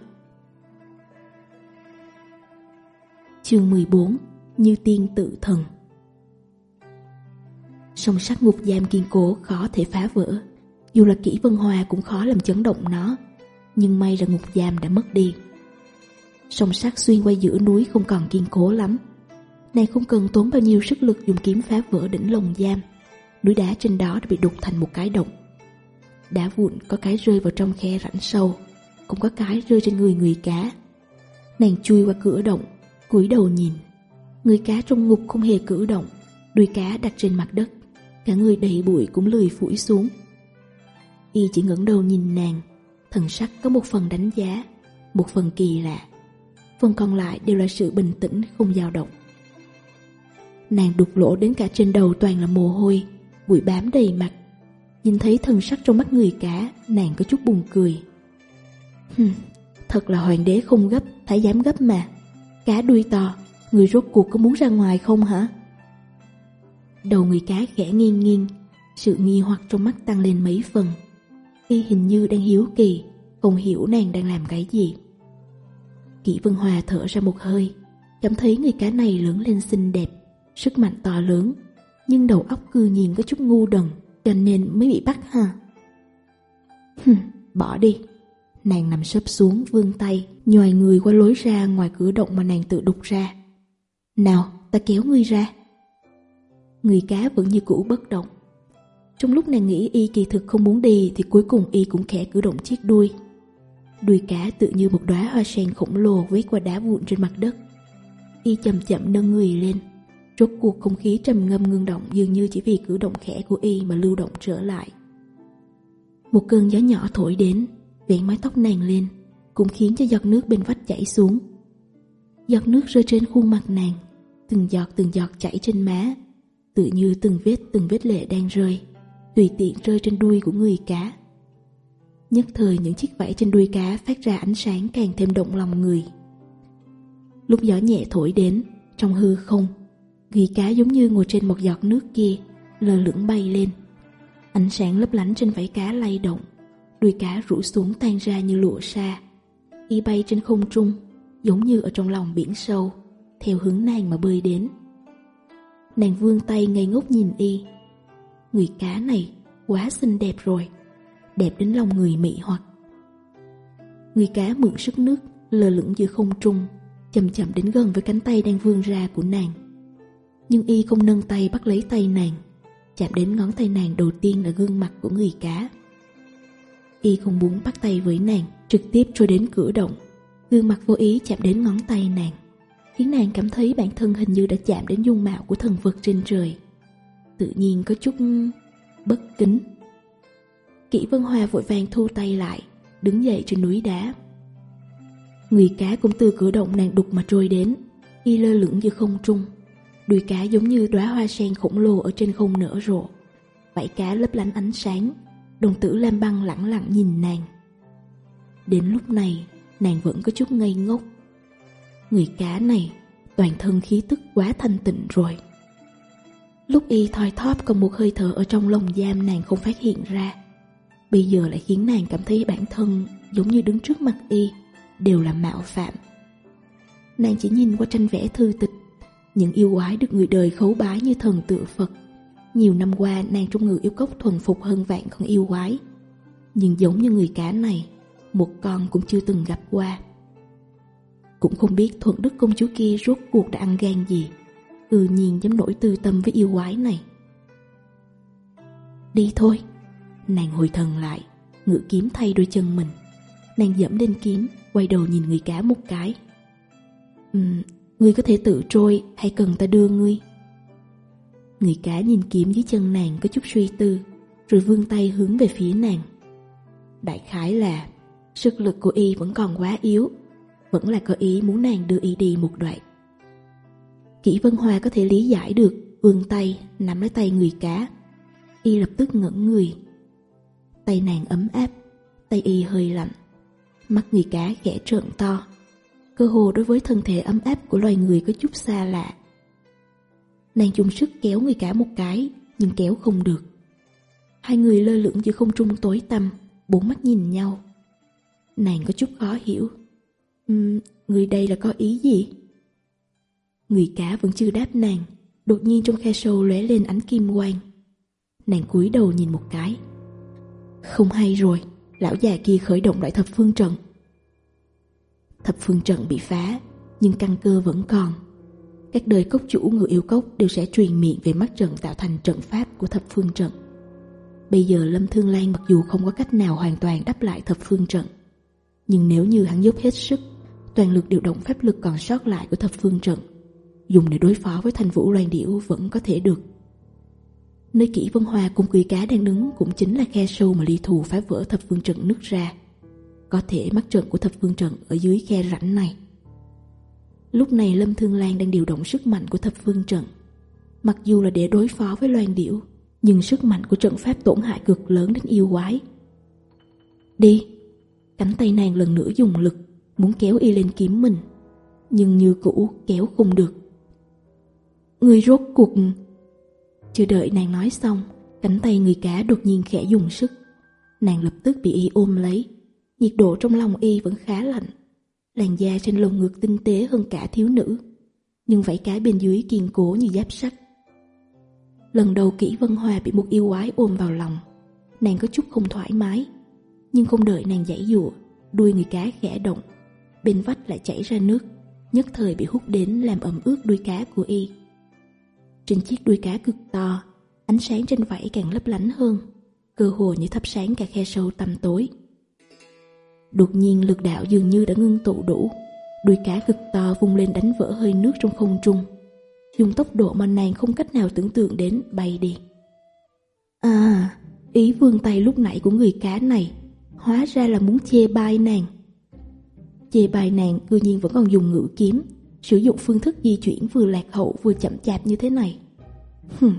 Chương 14 Như tiên tự thần Sông sắt ngục giam kiên cố khó thể phá vỡ Dù là Kỷ vân hòa cũng khó làm chấn động nó Nhưng may là ngục giam đã mất đi sông sát xuyên qua giữa núi không còn kiên cố lắm. Này không cần tốn bao nhiêu sức lực dùng kiếm phá vỡ đỉnh lồng giam. Núi đá trên đó đã bị đục thành một cái động. Đá vụn có cái rơi vào trong khe rãnh sâu, cũng có cái rơi trên người người cá. Nàng chui qua cửa động, cúi đầu nhìn. Người cá trong ngục không hề cử động, đuôi cá đặt trên mặt đất. Cả người đầy bụi cũng lười phủi xuống. Y chỉ ngẩng đầu nhìn nàng, thần sắc có một phần đánh giá, một phần kỳ lạ phần còn lại đều là sự bình tĩnh không dao động. Nàng đục lỗ đến cả trên đầu toàn là mồ hôi, bụi bám đầy mặt. Nhìn thấy thần sắc trong mắt người cả, nàng có chút buồn cười. Hừm, thật là hoàng đế không gấp, thái dám gấp mà. Cá đuôi to, người rốt cuộc có muốn ra ngoài không hả? Đầu người cá khẽ nghiêng nghiêng, sự nghi hoặc trong mắt tăng lên mấy phần. Y hình như đang hiếu kỳ, không hiểu nàng đang làm cái gì. Kỷ Vân Hòa thở ra một hơi Cảm thấy người cá này lớn lên xinh đẹp Sức mạnh to lớn Nhưng đầu óc cư nhiên có chút ngu đần Cho nên mới bị bắt ha. Hừm, bỏ đi. Nàng nằm sấp xuống vươn tay Nhòi người qua lối ra ngoài cửa động mà nàng tự đục ra. Nào, ta kéo ngươi ra. Người cá vẫn như cũ bất động. Trong lúc nàng nghĩ y kỳ thực không muốn đi Thì cuối cùng y cũng khẽ cử động chiếc đuôi. Đuôi cá tự như một đóa hoa sen khổng lồ vấy qua đá vụn trên mặt đất. Y chậm chậm nâng người lên, rốt cuộc không khí trầm ngâm ngưng động dường như chỉ vì cử động khẽ của Y mà lưu động trở lại. Một cơn gió nhỏ thổi đến, vén mái tóc nàng lên, cũng khiến cho giọt nước bên vách chảy xuống. Giọt nước rơi trên khuôn mặt nàng, từng giọt từng giọt chảy trên má, tự như từng vết từng vết lệ đang rơi, tùy tiện rơi trên đuôi của người cá. Nhất thời những chiếc vảy trên đuôi cá phát ra ánh sáng càng thêm động lòng người. Lúc gió nhẹ thổi đến, trong hư không Ghi cá giống như ngồi trên một giọt nước kia, lơ lửng bay lên. Ánh sáng lấp lánh trên vảy cá lay động Đuôi cá rủ xuống tan ra như lụa xa Y bay trên không trung, giống như ở trong lòng biển sâu Theo hướng nàng mà bơi đến. Nàng vươn tay ngây ngốc nhìn y. Người cá này quá xinh đẹp rồi đẹp đến lòng người mị hoặc. Người cá mượn sức nước, lờ lửng giữa không trung, chậm chậm đến gần với cánh tay đang vươn ra của nàng. Nhưng y không nâng tay bắt lấy tay nàng, chạm đến ngón tay nàng đầu tiên là gương mặt của người cá. Y không muốn bắt tay với nàng, trực tiếp trôi đến cửa động, gương mặt vô ý chạm đến ngón tay nàng, khiến nàng cảm thấy bản thân hình như đã chạm đến dung mạo của thần vật trên trời. Tự nhiên có chút bất kính. Kỷ Vân Hòa vội vàng thu tay lại, Đứng dậy trên núi đá. Người cá cũng từ cửa động nàng đục mà trôi đến, Y lơ lửng giữa không trung. Đuôi cá giống như đóa hoa sen khổng lồ Ở trên không nở rộ. Vảy cá lấp lánh ánh sáng, Đồng tử Lam Băng lặng lặng nhìn nàng. Đến lúc này, Nàng vẫn có chút ngây ngốc. Người cá này, Toàn thân khí tức quá thanh tịnh rồi. Lúc y thoi thóp còn một hơi thở ở trong lồng giam nàng không phát hiện ra Bây giờ lại khiến nàng cảm thấy bản thân giống như đứng trước mặt y, Đều là mạo phạm. Nàng chỉ nhìn qua tranh vẽ thư tịch, Những yêu quái được người đời khấu bái như thần tự Phật. Nhiều năm qua, nàng trong người yêu cốc thuần phục hơn vạn con yêu quái. Nhưng giống như người cá này, Một con cũng chưa từng gặp qua. Cũng không biết thuận đức công chúa kia rốt cuộc đã ăn gan gì Tự nhiên dám nổi tư tâm với yêu quái này. Đi thôi. Nàng hồi thần lại Ngự kiếm thay đôi chân mình. Nàng dẫm lên kiếm Quay đầu nhìn người cá một cái. Um, Ngươi có thể tự trôi Hay cần ta đưa ngươi? Người cá nhìn kiếm dưới chân nàng Có chút suy tư Rồi vươn tay hướng về phía nàng. Đại khái là Sức lực của y vẫn còn quá yếu Vẫn là có ý muốn nàng đưa y đi một đoạn. Kỷ Vân Hoa có thể lý giải được vươn tay nắm lấy tay người cá Y lập tức ngẩn người tay nàng ấm áp, tay y hơi lạnh. Mắt người cá ghẻ trợn to, cơ hồ đối với thân thể ấm áp của loài người có chút xa lạ. Nàng dùng sức kéo người cá một cái, nhưng kéo không được. Hai người lơ lửng giữa không trung tối tăm, bốn mắt nhìn nhau. Nàng có chút khó hiểu. Uhm, người đây là có ý gì? Người cá vẫn chưa đáp nàng, đột nhiên trong khe sâu lóe lên ánh kim quang. Nàng cúi đầu nhìn một cái, không hay rồi, lão già kia khởi động lại thập phương trận. Thập phương trận bị phá, nhưng căn cơ vẫn còn. Các đời cốc chủ người yêu cốc đều sẽ truyền miệng về mắt trận tạo thành trận pháp của thập phương trận. Bây giờ Lâm Thương Lan mặc dù không có cách nào hoàn toàn đắp lại thập phương trận, nhưng nếu như hắn giúp hết sức, toàn lực điều động pháp lực còn sót lại của thập phương trận, dùng để đối phó với thành vũ loan điểu vẫn có thể được. Nơi kỹ vân hoa cung quỷ cá đang đứng cũng chính là khe sâu mà ly thù phá vỡ thập phương trận nứt ra. Có thể mắt trận của thập phương trận ở dưới khe rãnh này. Lúc này Lâm Thương Lan đang điều động sức mạnh của thập phương trận. Mặc dù là để đối phó với loan điểu, nhưng sức mạnh của trận pháp tổn hại cực lớn đến yêu quái. Đi! Cánh tay nàng lần nữa dùng lực, muốn kéo y lên kiếm mình. Nhưng như cũ kéo không được. Người rốt cuộc chưa đợi nàng nói xong, cánh tay người cá đột nhiên khẽ dùng sức. Nàng lập tức bị y ôm lấy. Nhiệt độ trong lòng y vẫn khá lạnh. Làn da trên lồng ngực tinh tế hơn cả thiếu nữ. Nhưng vảy cá bên dưới kiên cố như giáp sắt. Lần đầu kỹ Vân Hòa bị một yêu quái ôm vào lòng. Nàng có chút không thoải mái. Nhưng không đợi nàng giải dụa, đuôi người cá khẽ động. Bên vách lại chảy ra nước, nhất thời bị hút đến làm ẩm ướt đuôi cá của y. Trên chiếc đuôi cá cực to, ánh sáng trên vảy càng lấp lánh hơn, cơ hồ như thắp sáng cả khe sâu tăm tối. Đột nhiên lực đạo dường như đã ngưng tụ đủ, đuôi cá cực to vung lên đánh vỡ hơi nước trong không trung, dùng tốc độ mà nàng không cách nào tưởng tượng đến bay đi. À, ý vươn tay lúc nãy của người cá này, hóa ra là muốn chê bai nàng. Chê bai nàng cư nhiên vẫn còn dùng ngữ kiếm, sử dụng phương thức di chuyển vừa lạc hậu vừa chậm chạp như thế này. Hừm,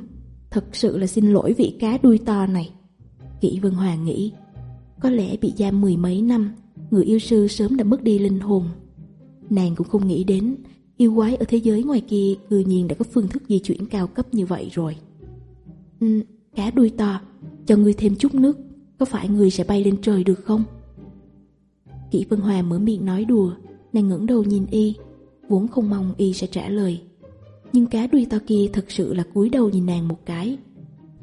thật sự là xin lỗi vị cá đuôi to này. Kỷ Vân Hòa nghĩ, có lẽ bị giam mười mấy năm, người yêu sư sớm đã mất đi linh hồn. Nàng cũng không nghĩ đến, yêu quái ở thế giới ngoài kia cư nhiên đã có phương thức di chuyển cao cấp như vậy rồi. Ừ, cá đuôi to, cho ngươi thêm chút nước, có phải ngươi sẽ bay lên trời được không? Kỷ Vân Hòa mở miệng nói đùa, nàng ngẩng đầu nhìn y, vốn không mong y sẽ trả lời. Nhưng cá đuôi to kia thật sự là cúi đầu nhìn nàng một cái.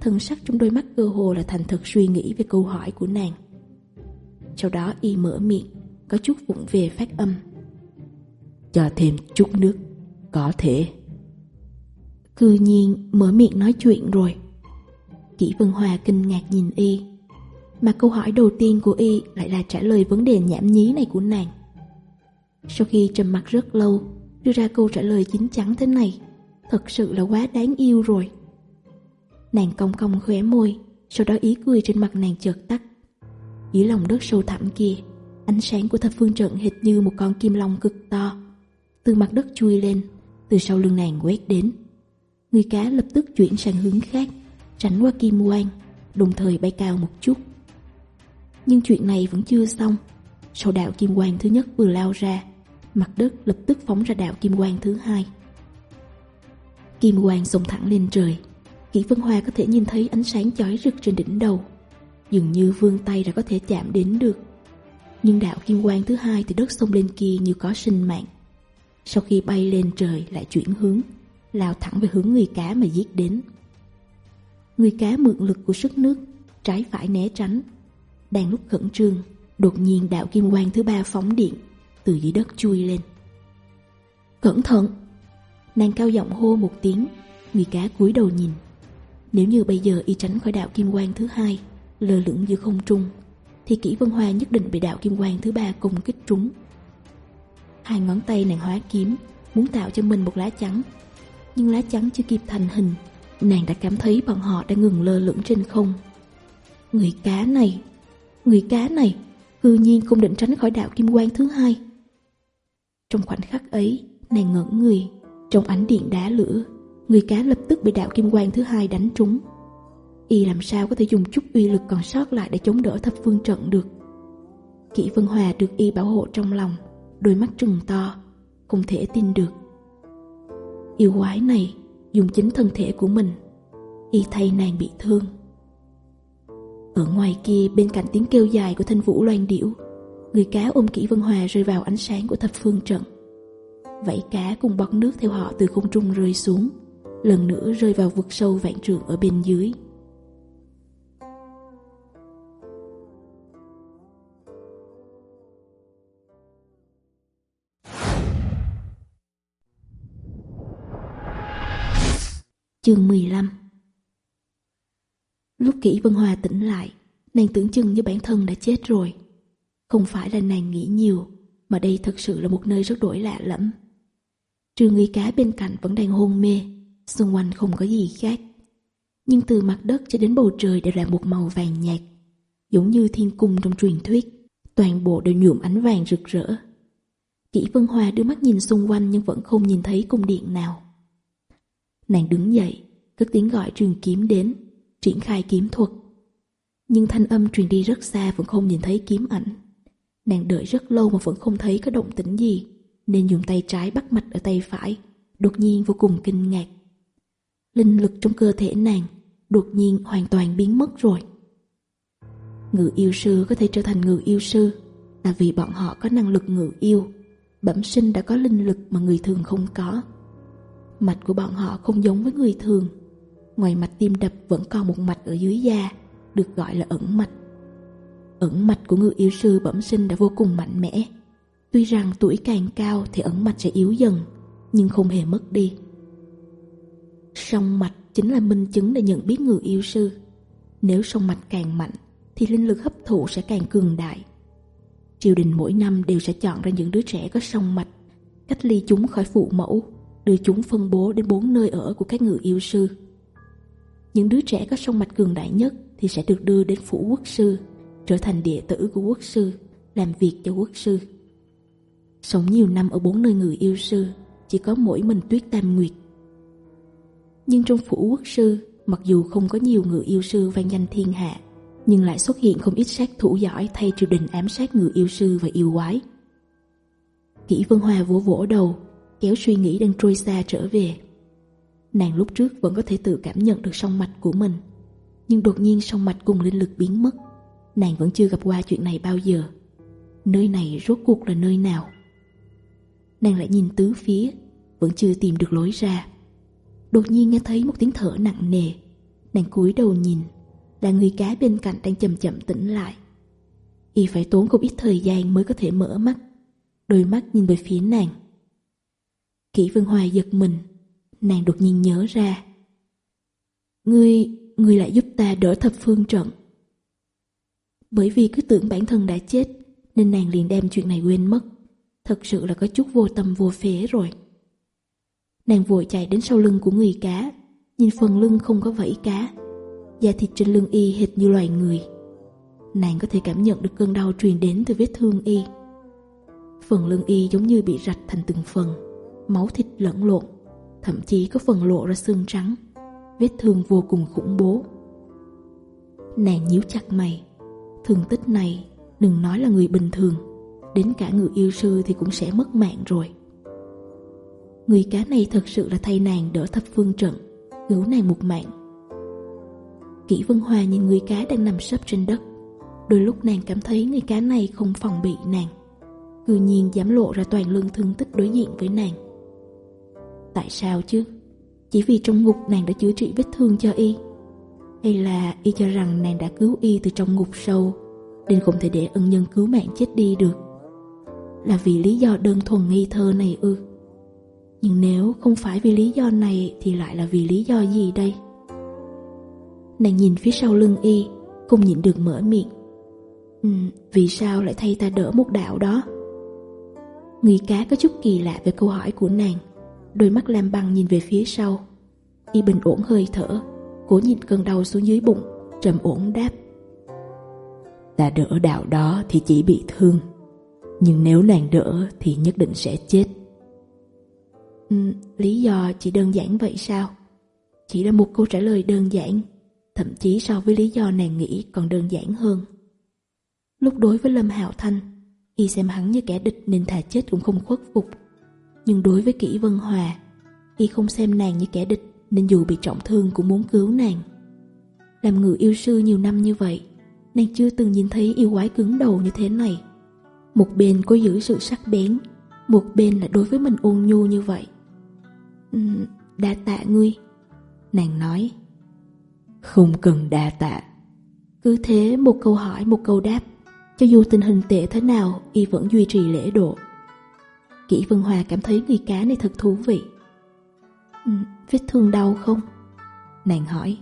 Thân sắc trong đôi mắt cơ hồ là thành thật suy nghĩ về câu hỏi của nàng. Sau đó y mở miệng, có chút vụng về phát âm. Cho thêm chút nước, có thể. Cư nhiên mở miệng nói chuyện rồi. Kỷ Vân Hòa kinh ngạc nhìn y. Mà câu hỏi đầu tiên của y lại là trả lời vấn đề nhảm nhí này của nàng. Sau khi trầm mặt rất lâu, đưa ra câu trả lời chính chắn thế này, thật sự là quá đáng yêu rồi. Nàng cong cong khóe môi, sau đó ý cười trên mặt nàng chợt tắt. Dưới lòng đất sâu thẳm kia, ánh sáng của thập phương trận hệt như một con kim long cực to. Từ mặt đất chui lên, từ sau lưng nàng quét đến. Người cá lập tức chuyển sang hướng khác, tránh qua kim quang, đồng thời bay cao một chút. Nhưng chuyện này vẫn chưa xong. Sau đạo kim quang thứ nhất vừa lao ra Mặt đất lập tức phóng ra đạo kim quang thứ hai. Kim quang sông thẳng lên trời. Kỷ Vân Hoa có thể nhìn thấy ánh sáng chói rực trên đỉnh đầu. Dường như vươn tay đã có thể chạm đến được. Nhưng đạo kim quang thứ hai thì đất sông lên kia như có sinh mạng. Sau khi bay lên trời lại chuyển hướng, Lao thẳng về hướng người cá mà giết đến. Người cá mượn lực của sức nước, Trái phải né tránh. Đang lúc khẩn trương, Đột nhiên đạo kim quang thứ ba phóng điện từ dưới đất chui lên. Cẩn thận! Nàng cao giọng hô một tiếng, người cá cúi đầu nhìn. Nếu như bây giờ y tránh khỏi đạo kim quang thứ hai, lơ lửng giữa không trung, thì kỹ vân hoa nhất định bị đạo kim quang thứ ba công kích trúng. Hai ngón tay nàng hóa kiếm, muốn tạo cho mình một lá chắn. Nhưng lá chắn chưa kịp thành hình, nàng đã cảm thấy bọn họ đã ngừng lơ lửng trên không. Người cá này, người cá này, cư nhiên không định tránh khỏi đạo kim quang thứ hai. Trong khoảnh khắc ấy, nàng ngỡ người, trong ánh điện đá lửa, người cá lập tức bị đạo kim quang thứ hai đánh trúng. Y làm sao có thể dùng chút uy lực còn sót lại để chống đỡ thập phương trận được. Kỷ Vân Hòa được Y bảo hộ trong lòng, đôi mắt trừng to, không thể tin được. Yêu quái này dùng chính thân thể của mình, Y thay nàng bị thương. Ở ngoài kia bên cạnh tiếng kêu dài của thanh vũ loan điểu Người cá ôm kỹ Vân Hòa rơi vào ánh sáng của thập phương trận Vảy cá cùng bọt nước theo họ từ không trung rơi xuống Lần nữa rơi vào vực sâu vạn trường ở bên dưới. Chương 15 Lúc kỹ Vân Hòa tỉnh lại, nàng tưởng chừng như bản thân đã chết rồi. Không phải là nàng nghĩ nhiều, mà đây thật sự là một nơi rất đổi lạ lẫm. trường người cá bên cạnh vẫn đang hôn mê, xung quanh không có gì khác. Nhưng từ mặt đất cho đến bầu trời đều là một màu vàng nhạt, giống như thiên cung trong truyền thuyết, toàn bộ đều nhuộm ánh vàng rực rỡ. Kỷ Vân Hoa đưa mắt nhìn xung quanh nhưng vẫn không nhìn thấy cung điện nào. Nàng đứng dậy, cất tiếng gọi trường kiếm đến, triển khai kiếm thuật. Nhưng thanh âm truyền đi rất xa vẫn không nhìn thấy kiếm ảnh. Nàng đợi rất lâu mà vẫn không thấy có động tĩnh gì, nên dùng tay trái bắt mạch ở tay phải, đột nhiên vô cùng kinh ngạc. Linh lực trong cơ thể nàng đột nhiên hoàn toàn biến mất rồi. Ngự yêu sư có thể trở thành ngự yêu sư là vì bọn họ có năng lực ngự yêu. Bẩm sinh đã có linh lực mà người thường không có. Mạch của bọn họ không giống với người thường. Ngoài mạch tim đập vẫn còn một mạch ở dưới da, được gọi là ẩn mạch ẩn mạch của ngư yêu sư bẩm sinh đã vô cùng mạnh mẽ. Tuy rằng tuổi càng cao thì ẩn mạch sẽ yếu dần, nhưng không hề mất đi. Sông mạch chính là minh chứng để nhận biết người yêu sư. Nếu sông mạch càng mạnh, thì linh lực hấp thụ sẽ càng cường đại. Triều đình mỗi năm đều sẽ chọn ra những đứa trẻ có sông mạch, cách ly chúng khỏi phụ mẫu, đưa chúng phân bố đến bốn nơi ở của các người yêu sư. Những đứa trẻ có sông mạch cường đại nhất thì sẽ được đưa đến phủ quốc sư trở thành đệ tử của quốc sư, làm việc cho quốc sư. Sống nhiều năm ở bốn nơi người yêu sư, chỉ có mỗi mình tuyết tam nguyệt. Nhưng trong phủ quốc sư, mặc dù không có nhiều người yêu sư vang danh thiên hạ, nhưng lại xuất hiện không ít sát thủ giỏi thay triều đình ám sát người yêu sư và yêu quái. Kỷ Vân Hòa vỗ vỗ đầu, kéo suy nghĩ đang trôi xa trở về. Nàng lúc trước vẫn có thể tự cảm nhận được song mạch của mình, nhưng đột nhiên song mạch cùng linh lực biến mất. Nàng vẫn chưa gặp qua chuyện này bao giờ. Nơi này rốt cuộc là nơi nào? Nàng lại nhìn tứ phía Vẫn chưa tìm được lối ra. Đột nhiên nghe thấy một tiếng thở nặng nề. Nàng cúi đầu nhìn Là người cá bên cạnh đang chậm chậm tỉnh lại. Y phải tốn không ít thời gian mới có thể mở mắt. Đôi mắt nhìn về phía nàng. Kỷ Vân Hoài giật mình. Nàng đột nhiên nhớ ra. Ngươi, ngươi lại giúp ta đỡ thập phương trận. Bởi vì cứ tưởng bản thân đã chết, Nên nàng liền đem chuyện này quên mất. Thật sự là có chút vô tâm vô phế rồi. Nàng vội chạy đến sau lưng của người cá, Nhìn phần lưng không có vẫy cá, Da thịt trên lưng y hệt như loài người. Nàng có thể cảm nhận được cơn đau truyền đến từ vết thương y. Phần lưng y giống như bị rạch thành từng phần, Máu thịt lẫn lộn, Thậm chí có phần lộ ra xương trắng, Vết thương vô cùng khủng bố. Nàng nhíu chặt mày Thương tích này, đừng nói là người bình thường, Đến cả người yêu sư thì cũng sẽ mất mạng rồi. Người cá này thật sự là thay nàng đỡ thập phương trận, Cứu nàng một mạng. Kỷ Vân Hòa nhìn người cá đang nằm sấp trên đất, Đôi lúc nàng cảm thấy người cá này không phòng bị nàng, Cư nhiên dám lộ ra toàn lương thương tích đối diện với nàng. Tại sao chứ? Chỉ vì trong ngục nàng đã chữa trị vết thương cho y. Hay là y cho rằng nàng đã cứu y từ trong ngục sâu Nên không thể để ân nhân cứu mạng chết đi được. Là vì lý do đơn thuần nghi thơ này ư? Nhưng nếu không phải vì lý do này Thì lại là vì lý do gì đây? Nàng nhìn phía sau lưng y Không nhịn được mở miệng. Ừ, vì sao lại thay ta đỡ một đạo đó? Người cá có chút kỳ lạ về câu hỏi của nàng Đôi mắt lam băng nhìn về phía sau. Y bình ổn hơi thở. Cố nhìn cơn đau xuống dưới bụng Trầm ổn đáp. Ta đỡ đạo đó thì chỉ bị thương Nhưng nếu nàng đỡ Thì nhất định sẽ chết. Ừ, Lý do chỉ đơn giản vậy sao? Chỉ là một câu trả lời đơn giản Thậm chí so với lý do nàng nghĩ còn đơn giản hơn. Lúc đối với Lâm Hạo Thanh Y xem hắn như kẻ địch nên thà chết cũng không khuất phục. Nhưng đối với Kỷ Vân Hòa Y không xem nàng như kẻ địch nên dù bị trọng thương cũng muốn cứu nàng. Làm người yêu sư nhiều năm như vậy, nàng chưa từng nhìn thấy yêu quái cứng đầu như thế này. Một bên có giữ sự sắc bén, một bên lại đối với mình ôn nhu như vậy. Đa tạ ngươi, nàng nói. Không cần đa tạ. Cứ thế một câu hỏi một câu đáp, cho dù tình hình tệ thế nào y vẫn duy trì lễ độ. Kỷ Vân Hòa cảm thấy người cá này thật thú vị. Vết thương đau không? Nàng hỏi.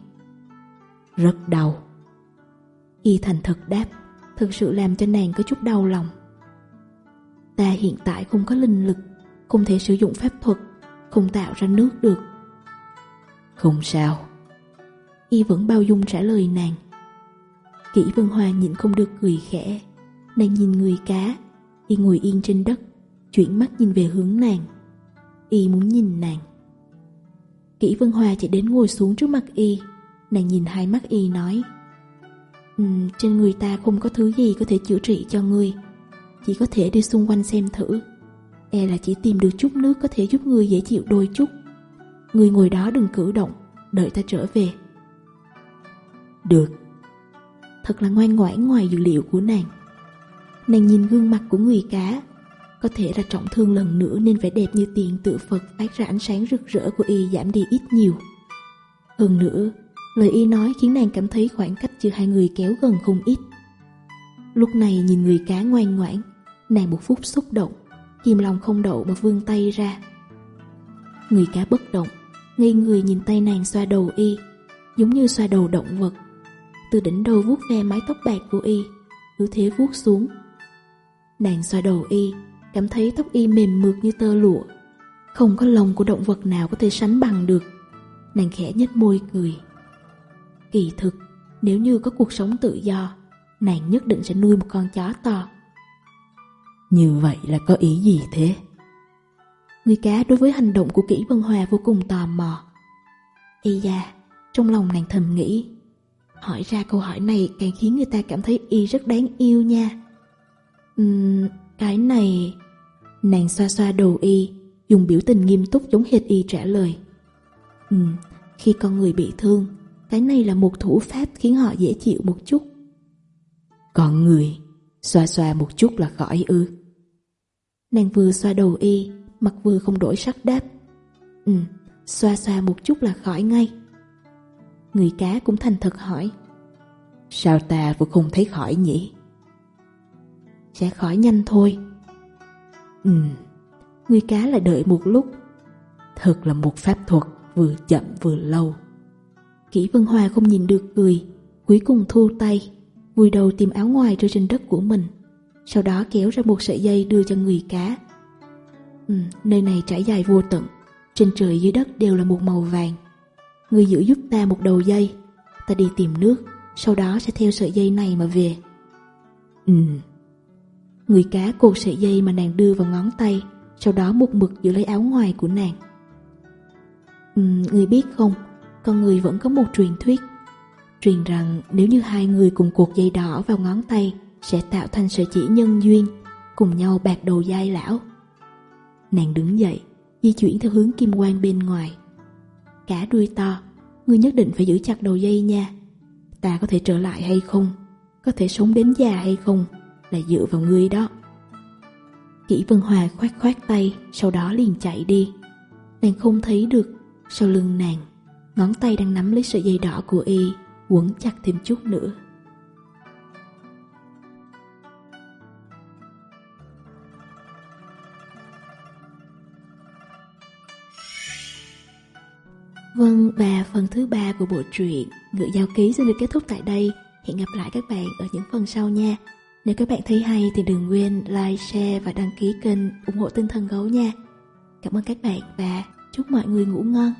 Rất đau. Y thành thật đáp, Thực sự làm cho nàng có chút đau lòng. Ta hiện tại không có linh lực, Không thể sử dụng pháp thuật, Không tạo ra nước được. Không sao. Y vẫn bao dung trả lời nàng. Kỷ Vân Hoa nhịn không được cười khẽ. Nàng nhìn người cá, Y ngồi yên trên đất, Chuyển mắt nhìn về hướng nàng. Y muốn nhìn nàng kỹ Vân Hòa chạy đến ngồi xuống trước mặt y. Nàng nhìn hai mắt y nói um, Trên người ta không có thứ gì có thể chữa trị cho ngươi. Chỉ có thể đi xung quanh xem thử. E là chỉ tìm được chút nước có thể giúp ngươi dễ chịu đôi chút. Người ngồi đó đừng cử động Đợi ta trở về. Được. Thật là ngoan ngoãn ngoài dự liệu của nàng. Nàng nhìn gương mặt của người cá có thể là trọng thương lần nữa nên vẻ đẹp như tiền tự Phật phát ra ánh sáng rực rỡ của y giảm đi ít nhiều. Hơn nữa, lời y nói khiến nàng cảm thấy khoảng cách giữa hai người kéo gần không ít. Lúc này nhìn người cá ngoan ngoãn, nàng một phút xúc động, kìm lòng không đậu mà vươn tay ra. Người cá bất động, ngây người nhìn tay nàng xoa đầu y, giống như xoa đầu động vật. Từ đỉnh đầu vuốt ve mái tóc bạc của y, cứ thế vuốt xuống. Nàng xoa đầu y, cảm thấy tóc y mềm mượt như tơ lụa. Không có lông của động vật nào có thể sánh bằng được. Nàng khẽ nhếch môi cười. Kỳ thực, nếu như có cuộc sống tự do, nàng nhất định sẽ nuôi một con chó to. Như vậy là có ý gì thế? Người cá đối với hành động của kỹ vân hòa vô cùng tò mò. Y da, trong lòng nàng thầm nghĩ. Hỏi ra câu hỏi này càng khiến người ta cảm thấy y rất đáng yêu nha. Uhm, cái này... Nàng xoa xoa đầu y, dùng biểu tình nghiêm túc giống hệt y trả lời. Ừ, khi con người bị thương, cái này là một thủ pháp khiến họ dễ chịu một chút. Còn người, xoa xoa một chút là khỏi ư. Nàng vừa xoa đầu y, mặt vừa không đổi sắc đáp. Ừ, xoa xoa một chút là khỏi ngay. Người cá cũng thành thật hỏi. Sao ta vừa không thấy khỏi nhỉ? Sẽ khỏi nhanh thôi Ừm, người cá lại đợi một lúc. Thật là một pháp thuật vừa chậm vừa lâu. Kỷ Vân Hòa không nhìn được cười, cuối cùng thu tay, vùi đầu tìm áo ngoài rơi trên đất của mình, sau đó kéo ra một sợi dây đưa cho người cá. Ừ, nơi này trải dài vô tận, trên trời dưới đất đều là một màu vàng. Người giữ giúp ta một đầu dây, ta đi tìm nước, sau đó sẽ theo sợi dây này mà về. Ừ. Người cá cột sợi dây mà nàng đưa vào ngón tay Sau đó một mực giữ lấy áo ngoài của nàng. Ừ, Người biết không Con người vẫn có một truyền thuyết. Truyền rằng nếu như hai người cùng cột dây đỏ vào ngón tay Sẽ tạo thành sợi chỉ nhân duyên Cùng nhau bạc đầu dai lão. Nàng đứng dậy Di chuyển theo hướng kim quang bên ngoài. Cá đuôi to Ngươi nhất định phải giữ chặt đầu dây nha. Ta có thể trở lại hay không? Có thể sống đến già hay không? là dựa vào ngươi đó. Kỷ Vân Hòa khoát khoát tay, sau đó liền chạy đi. Nàng không thấy được, sau lưng nàng, ngón tay đang nắm lấy sợi dây đỏ của y, quấn chặt thêm chút nữa. Vâng, và phần thứ ba của bộ truyện Ngựa Giao Ký sẽ được kết thúc tại đây. Hẹn gặp lại các bạn ở những phần sau nha. Nếu các bạn thấy hay thì đừng quên like, share và đăng ký kênh ủng hộ tinh thần gấu nha. Cảm ơn các bạn và chúc mọi người ngủ ngon.